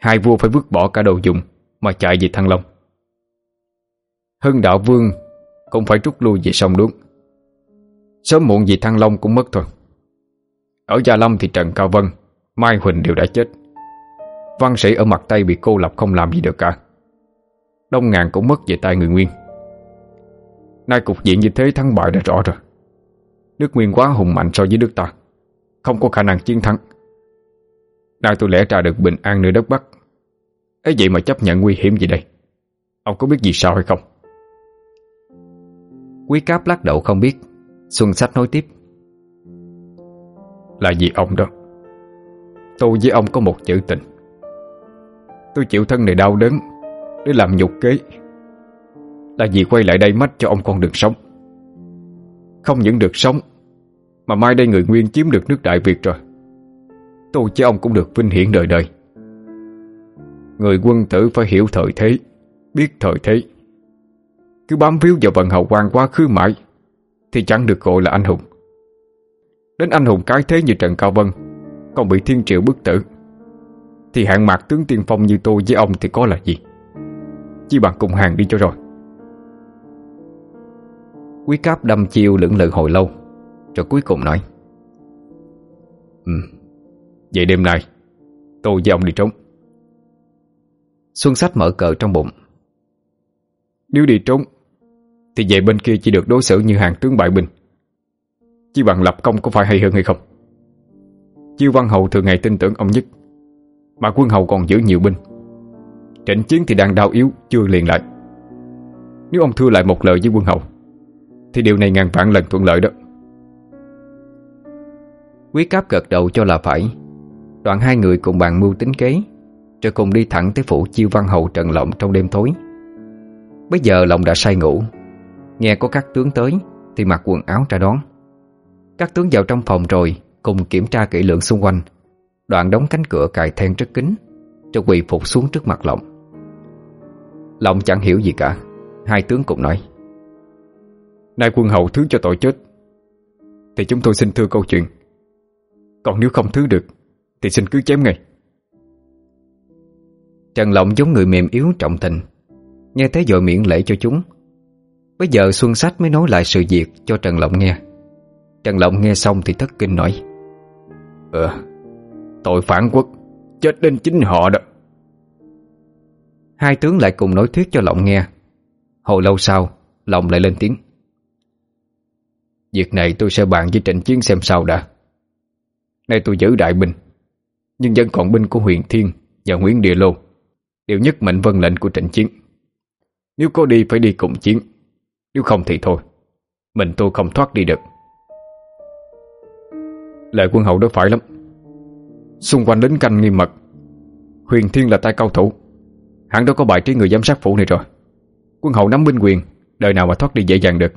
Hai vua phải vứt bỏ cả đồ dùng Mà chạy về Thăng Long. Hưng đạo vương Cũng phải rút lui về sông đuống. Sớm muộn gì Thăng Long cũng mất thôi. Ở Gia Lâm thì Trần Cao Vân, Mai Huỳnh đều đã chết. Văn sĩ ở mặt tay bị cô lập không làm gì được cả. Đông ngàn cũng mất về tay người Nguyên. Nay cục diện như thế thắng bại đã rõ rồi. Nước Nguyên quá hùng mạnh so với nước ta. Không có khả năng chiến thắng. Nay tôi lẽ ra được bình an nơi đất Bắc. Ấy vậy mà chấp nhận nguy hiểm gì đây? Ông có biết gì sao hay không?
Quý cáp lắc đầu không biết. Xuân sách nói tiếp.
Là vì ông đó. Tôi với ông có một chữ tình. Tôi chịu thân này đau đớn Để làm nhục kế. Là vì quay lại đây mách cho ông con đường sống. Không những được sống, Mà mai đây người Nguyên chiếm được nước Đại Việt rồi. Tôi chứ ông cũng được vinh hiển đời đời. Người quân tử phải hiểu thời thế, Biết thời thế. Cứ bám víu vào vận hậu quan quá khứ mãi, Thì chẳng được gọi là anh hùng. Đến anh hùng cái thế như Trần Cao Vân, Còn bị thiên triệu bức tử, Thì hạng mạc tướng tiên phong như tôi với ông thì có là gì? Chỉ bằng cùng hàng đi cho rồi.
Quý cáp đâm chiêu lưỡng lự hồi lâu, Rồi cuối cùng nói
Ừ Vậy đêm nay Tôi với ông đi trốn.
Xuân sách mở cờ trong bụng.
Nếu đi trốn, Thì về bên kia chỉ được đối xử như hàng tướng bại binh. Chứ bằng lập công có phải hay hơn hay không? Chiêu văn hầu thường ngày tin tưởng ông nhất, Mà quân hầu còn giữ nhiều binh. Trận chiến thì đang đau yếu, Chưa liền lại. Nếu ông thưa lại một lời với quân hầu thì điều này ngàn vạn lần thuận lợi đó.
Quý cáp gật đầu cho là phải. Đoạn hai người cùng bàn mưu tính kế, Rồi cùng đi thẳng tới phủ chiêu văn hầu trần lộng trong đêm tối. Bây giờ lộng đã say ngủ. Nghe có các tướng tới, Thì mặc quần áo ra đón. Các tướng vào trong phòng rồi, Cùng kiểm tra kỹ lưỡng xung quanh. Đoạn đóng cánh cửa cài then rất kín Cho quỳ phục xuống trước mặt lộng. Lộng chẳng hiểu gì cả, Hai tướng cũng nói.
Nay quân hậu thứ cho tội chết. Thì chúng tôi xin thưa câu chuyện. Còn nếu không thứ được, Thì xin cứ chém ngay.
Trần Lộng giống người mềm yếu, trọng tình, Nghe thấy dội miệng lễ cho chúng. Bây giờ Xuân Sách mới nói lại sự việc cho Trần Lộng nghe. Trần Lộng nghe xong thì thất kinh nói
Ờ Tội phản quốc, Chết đến chính họ đó.
Hai tướng lại cùng nói thuyết cho Lộng nghe. Hồi lâu sau, Lộng lại lên tiếng
Việc này tôi sẽ bàn với Trịnh Chiến xem sao đã. Nay tôi giữ đại binh Nhưng vẫn còn binh của huyền Thiên Và Nguyễn Địa Lô. Đều nhất mệnh vân lệnh của Trịnh Chiến. Nếu có đi phải đi cùng chiến, Nếu không thì thôi, Mình tôi không thoát đi được. Lời quân hậu đó phải lắm. Xung quanh lính canh nghiêm mật. Huyền Thiên là tay cao thủ. Hắn đó có bài trí người giám sát phủ này rồi. Quân hậu nắm binh quyền, Đời nào mà thoát đi dễ dàng được.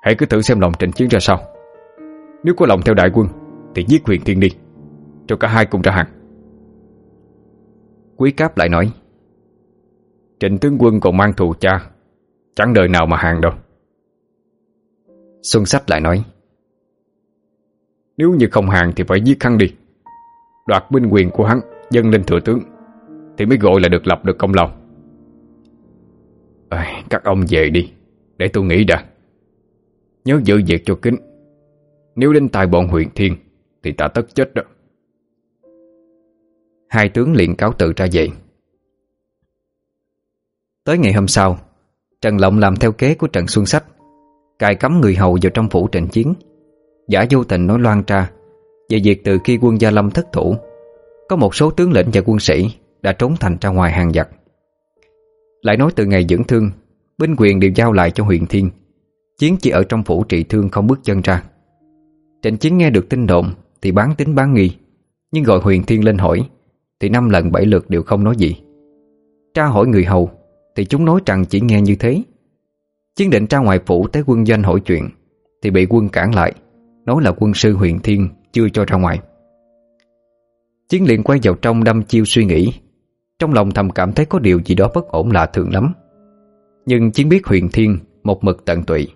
Hãy cứ thử xem lòng Trịnh Chiến ra sao. Nếu có lòng theo đại quân, Thì giết huyền thiên đi. Cho cả hai cùng ra hàng.
Quý cáp lại nói,
Trịnh tướng quân còn mang thù cha, Chẳng đời nào mà hàng đâu.
Xuân sách lại nói,
Nếu như không hàng thì phải giết hắn đi. Đoạt binh quyền của hắn, Dâng lên thừa tướng, Thì mới gọi là được lập được công lòng Các ông về đi, Để tôi nghĩ đã. Nhớ giữ việc cho kín. Nếu đến tài bọn huyện thiên, Thì ta tất chết đó.
Hai tướng liền cáo tự ra về. Tới ngày hôm sau, Trần Lộng làm theo kế của Trần Xuân Sách, Cài cấm người hầu vào trong phủ trận chiến. Giả vô tình nói loan ra, Về việc từ khi quân Gia Lâm thất thủ, Có một số tướng lĩnh và quân sĩ Đã trốn thành ra ngoài hàng giặc. Lại nói từ ngày dưỡng thương, Binh quyền đều giao lại cho huyện Thiên. Chiến chỉ ở trong phủ trị thương không bước chân ra. Trịnh Chiến nghe được tin đồn Thì bán tính bán nghi, Nhưng gọi Huyền Thiên lên hỏi, Thì năm lần bảy lượt đều không nói gì. Tra hỏi người hầu, Thì chúng nói rằng chỉ nghe như thế. Chiến định ra ngoài phủ tới quân doanh hỏi chuyện, Thì bị quân cản lại, Nói là quân sư Huyền Thiên chưa cho ra ngoài. Chiến liền quay vào trong đâm chiêu suy nghĩ, Trong lòng thầm cảm thấy có điều gì đó bất ổn lạ thường lắm. Nhưng Chiến biết Huyền Thiên một mực tận tụy.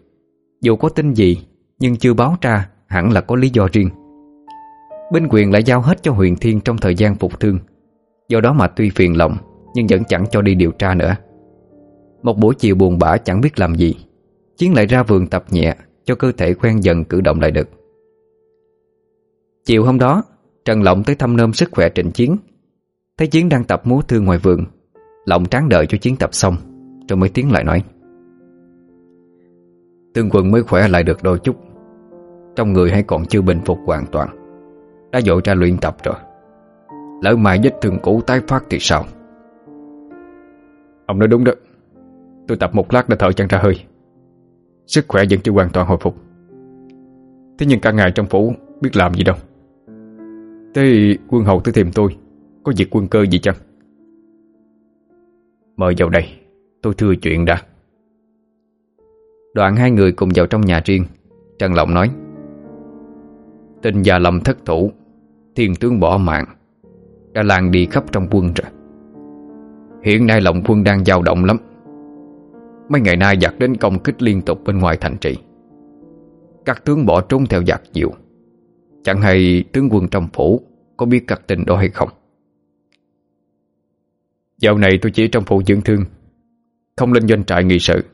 Dù có tin gì, Nhưng chưa báo ra, hẳn là có lý do riêng. Binh quyền lại giao hết cho Huyền Thiên Trong thời gian phục thương. Do đó mà tuy phiền lòng, Nhưng vẫn chẳng cho đi điều tra nữa. Một buổi chiều buồn bã chẳng biết làm gì, Chiến lại ra vườn tập nhẹ, Cho cơ thể quen dần cử động lại được. Chiều hôm đó, Trần Lộng tới thăm nôm sức khỏe Trịnh Chiến. Thấy Chiến đang tập múa thương ngoài vườn, Lộng tráng đợi cho Chiến tập xong, Rồi mới tiến lại nói. Tương Quân mới khỏe lại được đôi chút. Trong người hay còn chưa bình phục hoàn toàn. Đã dội ra luyện tập rồi. Lỡ mà vết thương cũ tái phát thì sao?
Ông nói đúng đó. Tôi tập một lát đã thở chẳng ra hơi. Sức khỏe vẫn chưa hoàn toàn hồi phục. Thế nhưng cả ngày trong phủ biết làm gì đâu. Thế quân hầu tới tìm tôi Có việc quân cơ gì chăng?
Mời vào đây. Tôi thưa chuyện đã. Đoạn hai người cùng vào trong nhà riêng. Trần Lộng nói, Tình già lầm thất thủ, Thiên tướng bỏ mạng, Đã lan đi khắp trong quân rồi. Hiện nay lộng quân đang dao động lắm. Mấy ngày nay giặc đến công kích liên tục bên ngoài thành trị Các tướng bỏ trốn theo giặc nhiều. Chẳng hay tướng quân trong phủ Có biết các tình đó hay không?
Dạo này tôi chỉ trong phủ dưỡng thương, Không lên doanh trại nghị sự.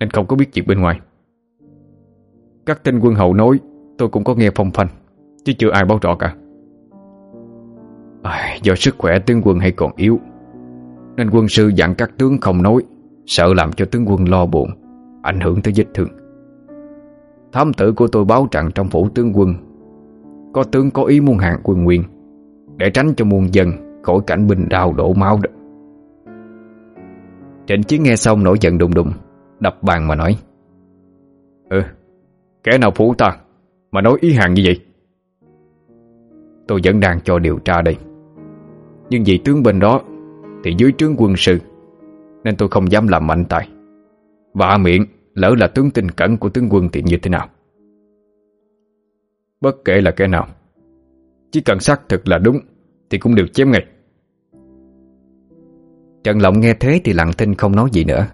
Nên không có biết chuyện bên ngoài. Các tên quân hậu nói Tôi cũng có nghe phong phanh Chứ chưa ai báo rõ cả. À, Do sức khỏe tướng quân hay còn yếu Nên quân sư dặn các tướng không nói Sợ làm cho tướng quân lo buồn Ảnh hưởng tới dịch thương. Thám tử của tôi báo rằng trong phủ tướng quân Có tướng có ý muốn hạng quân nguyên Để tránh cho muôn dân Khỏi cảnh bình đào đổ máu đó.
Trịnh Chiến nghe xong nổi giận đùng đùng Đập bàn mà nói.
Ừ Kẻ nào phủ ta Mà nói ý hàng như vậy?
Tôi vẫn đang cho điều tra đây. Nhưng vì tướng bên đó Thì dưới trướng quân sự Nên tôi không dám làm mạnh tay Vạ miệng lỡ là tướng tình cẩn của tướng quân thì như thế nào?
Bất kể là kẻ nào, Chỉ cần xác thực là đúng Thì cũng được chém ngay.
Trần Lộng nghe thế thì lặng thinh không nói gì nữa.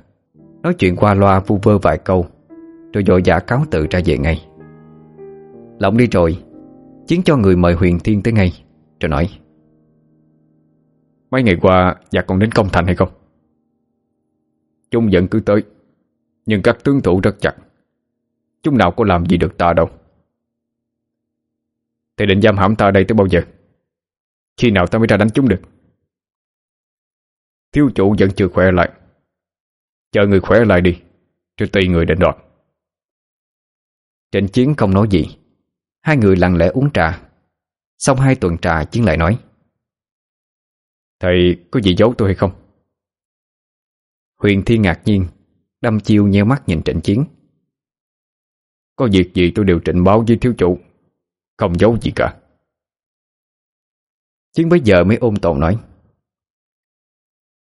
Nói chuyện qua loa vu vơ vài câu, Rồi dội giả cáo tự ra về ngay Lộng đi rồi Chiến cho người mời Huyền Thiên tới ngay, Rồi nói
Mấy ngày qua giặc còn đến công thành hay không? Chúng vẫn cứ tới, Nhưng các tướng thủ rất chặt Chúng nào có làm gì được ta đâu Thì định giam hãm ta đây tới bao giờ? Khi nào ta mới ra đánh chúng được? Thiếu chủ vẫn chưa khỏe lại Chờ người khỏe lại đi Rồi tùy người định đoạt
Trịnh Chiến không nói gì, Hai người lặng lẽ uống trà. Xong hai tuần trà, Chiến lại nói,
Thầy có gì giấu tôi hay không?
Huyền Thiên ngạc nhiên Đâm chiêu nheo mắt nhìn Trịnh Chiến.
Có việc gì tôi đều trình báo với thiếu chủ, Không giấu gì cả.
Chiến bây giờ mới ôm tồn nói,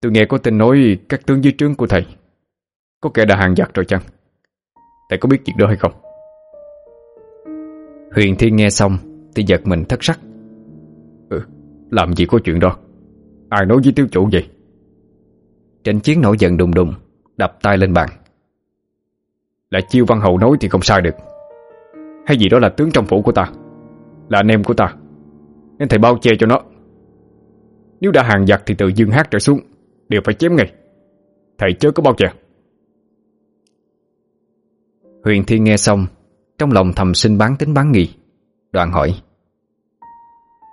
Tôi nghe có tin nói Các tướng dưới trướng của thầy có kẻ đã hàng giặc rồi chăng? Thầy có biết chuyện đó hay không?
Huyền Thiên nghe xong Thì giật mình thất sắc.
Ừ, Làm gì có chuyện đó? Ai nói với tiêu chủ vậy?
Trịnh Chiến nổi giận đùng đùng Đập tay lên bàn.
Là chiêu văn hậu nói thì không sai được. Hay gì đó là tướng trong phủ của ta? Là anh em của ta? Nên thầy bao che cho nó. Nếu đã hàng giặc thì tự dương hát trở xuống Đều phải chém ngay. Thầy chớ có bao che.
Huyền Thiên nghe xong, Trong lòng thầm sinh bán tính bán nghi. Đoạn hỏi,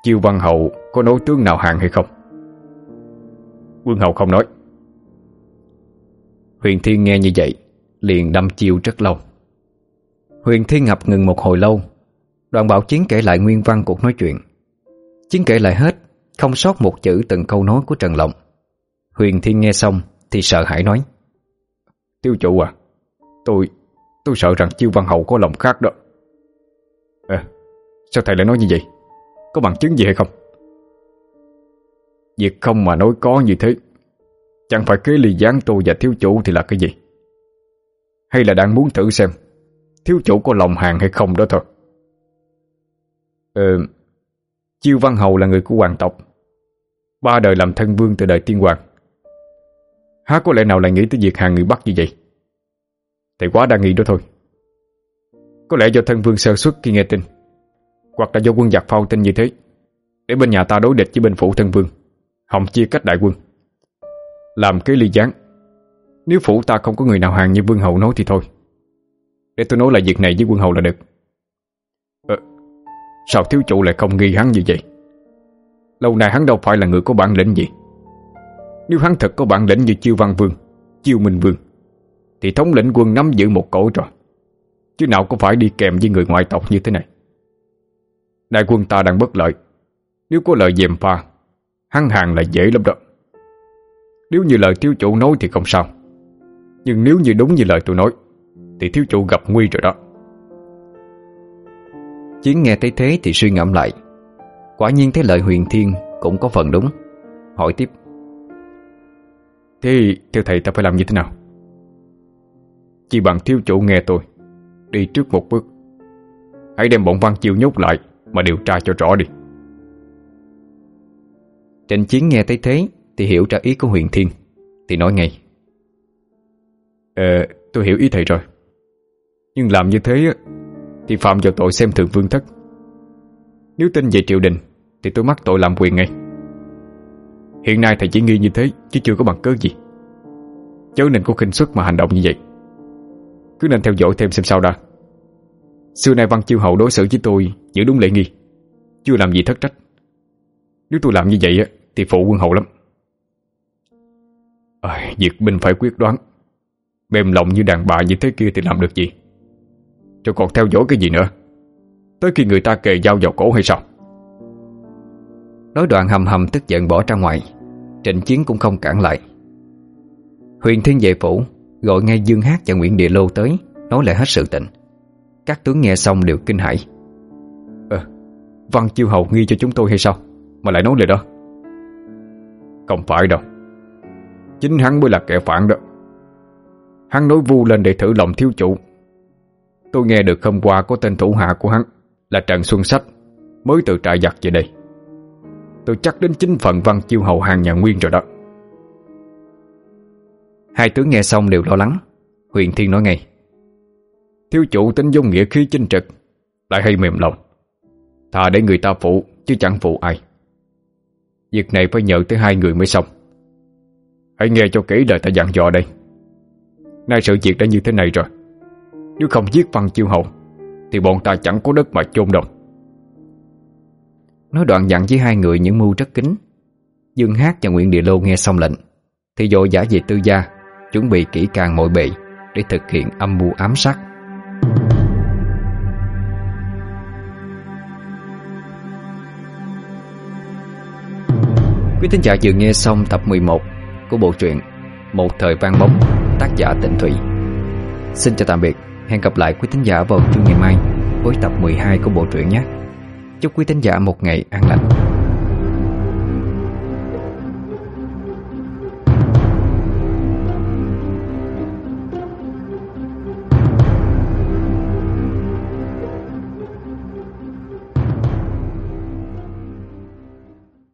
Chiêu Văn Hậu có nấu tướng nào hàng hay không? Quân Hậu không nói.
Huyền Thiên nghe như vậy, Liền đâm chiêu rất lâu. Huyền Thiên ngập ngừng một hồi lâu. Đoàn Bảo Chiến kể lại nguyên văn cuộc nói chuyện. Chiến kể lại hết, Không sót một chữ từng câu nói của Trần Lộng. Huyền Thiên nghe xong Thì sợ hãi nói,
Tiêu chủ à Tôi Tôi sợ rằng Chiêu Văn Hậu có lòng khác đó. À, Sao thầy lại nói như vậy? Có bằng chứng gì hay không? Việc không mà nói có như thế Chẳng phải kế ly gián tôi và thiếu chủ thì là cái gì? Hay là đang muốn thử xem Thiếu chủ có lòng hàng hay không đó thôi. Ờ Chiêu Văn Hầu là người của hoàng tộc Ba đời làm thân vương từ đời tiên hoàng. Há có lẽ nào lại nghĩ tới việc hàng người Bắc như vậy? Thì quá đa nghi đó thôi. Có lẽ do thân vương sơ xuất khi nghe tin Hoặc là do quân giặc phao tin như thế Để bên nhà ta đối địch với bên phủ thân vương Hồng chia cách đại quân. Làm cái ly gián Nếu phủ ta không có người nào hàng như vương hậu nói thì thôi. Để tôi nói lại việc này với quân hậu là được. Ờ, Sao thiếu chủ lại không nghi hắn như vậy? Lâu nay hắn đâu phải là người có bản lĩnh gì. Nếu hắn thật có bản lĩnh như chiêu văn vương Chiêu minh vương thì thống lĩnh quân nắm giữ một cổ rồi Chứ nào có phải đi kèm với người ngoại tộc như thế này? Đại quân ta đang bất lợi. Nếu có lời dèm pha hăng hàng là dễ lắm đó. Nếu như lời thiếu chủ nói thì không sao. Nhưng nếu như đúng như lời tôi nói Thì thiếu chủ gặp nguy rồi đó.
Chiến nghe thấy thế thì suy ngẫm lại. Quả nhiên thế lời huyền thiên Cũng có phần đúng. Hỏi tiếp.
Thế theo thầy ta phải làm như thế nào? Chỉ bằng thiếu chủ nghe tôi Đi trước một bước. Hãy đem bọn văn chiêu nhốt lại Mà điều tra cho rõ đi.
Trịnh Chiến nghe thấy thế Thì hiểu ra ý của Huyền Thiên, Thì nói ngay.
Ờ tôi hiểu ý thầy rồi. Nhưng làm như thế Thì phạm vào tội xem thường vương thất. Nếu tin về triều đình, Thì tôi mắc tội làm quyền ngay. Hiện nay thầy chỉ nghi như thế, Chứ chưa có bằng cớ gì. Chớ nên có khinh suất mà hành động như vậy. Cứ nên theo dõi thêm xem sao đã Xưa nay Văn Chiêu Hậu đối xử với tôi Giữ đúng lễ nghi Chưa làm gì thất trách. Nếu tôi làm như vậy thì phụ quân hậu lắm. À, Việc binh phải quyết đoán Mềm lòng như đàn bà như thế kia thì làm được gì? Cho còn theo dõi cái gì nữa? Tới khi người ta kề dao vào cổ hay sao?
Nói đoạn hầm hầm tức giận bỏ ra ngoài Trịnh Chiến cũng không cản lại. Huyền Thiên Vệ Phủ Gọi ngay Dương Hát và Nguyễn Địa Lô tới Nói lại hết sự tình. Các tướng nghe xong đều kinh hãi.
Ờ, Văn Chiêu Hầu nghi cho chúng tôi hay sao? Mà lại nói lời đó. Không phải đâu. Chính hắn mới là kẻ phản đó. Hắn nói vu lên để thử lòng thiếu chủ. Tôi nghe được hôm qua có tên thủ hạ của hắn Là Trần Xuân Sách Mới từ trại giặc về đây. Tôi chắc đến chính phần văn chiêu hầu hàng nhà Nguyên rồi đó.
Hai tướng nghe xong đều lo lắng. Huyền Thiên nói ngay,
Thiếu chủ tính dung nghĩa khí chinh trực, Lại hay mềm lòng. Thà để người ta phụ, chứ chẳng phụ ai. Việc này phải nhờ tới hai người mới xong. Hãy nghe cho kỹ lời ta dặn dò đây. Nay sự việc đã như thế này rồi. Nếu không giết văn chiêu hậu Thì bọn ta chẳng có đất mà chôn đồng.
Nói đoạn dặn với hai người những mưu rất kính Dương Hát và Nguyễn Địa Lô nghe xong lệnh, Thì dội giả về tư gia chuẩn bị kỹ càng mọi bề để thực hiện âm mưu ám sát. Quý thính giả vừa nghe xong tập 11 của bộ truyện Một thời vang bóng tác giả Tịnh Thủy. Xin chào tạm biệt, hẹn gặp lại quý thính giả vào chương ngày mai với tập 12 của bộ truyện nhé. Chúc quý thính giả một ngày an lành.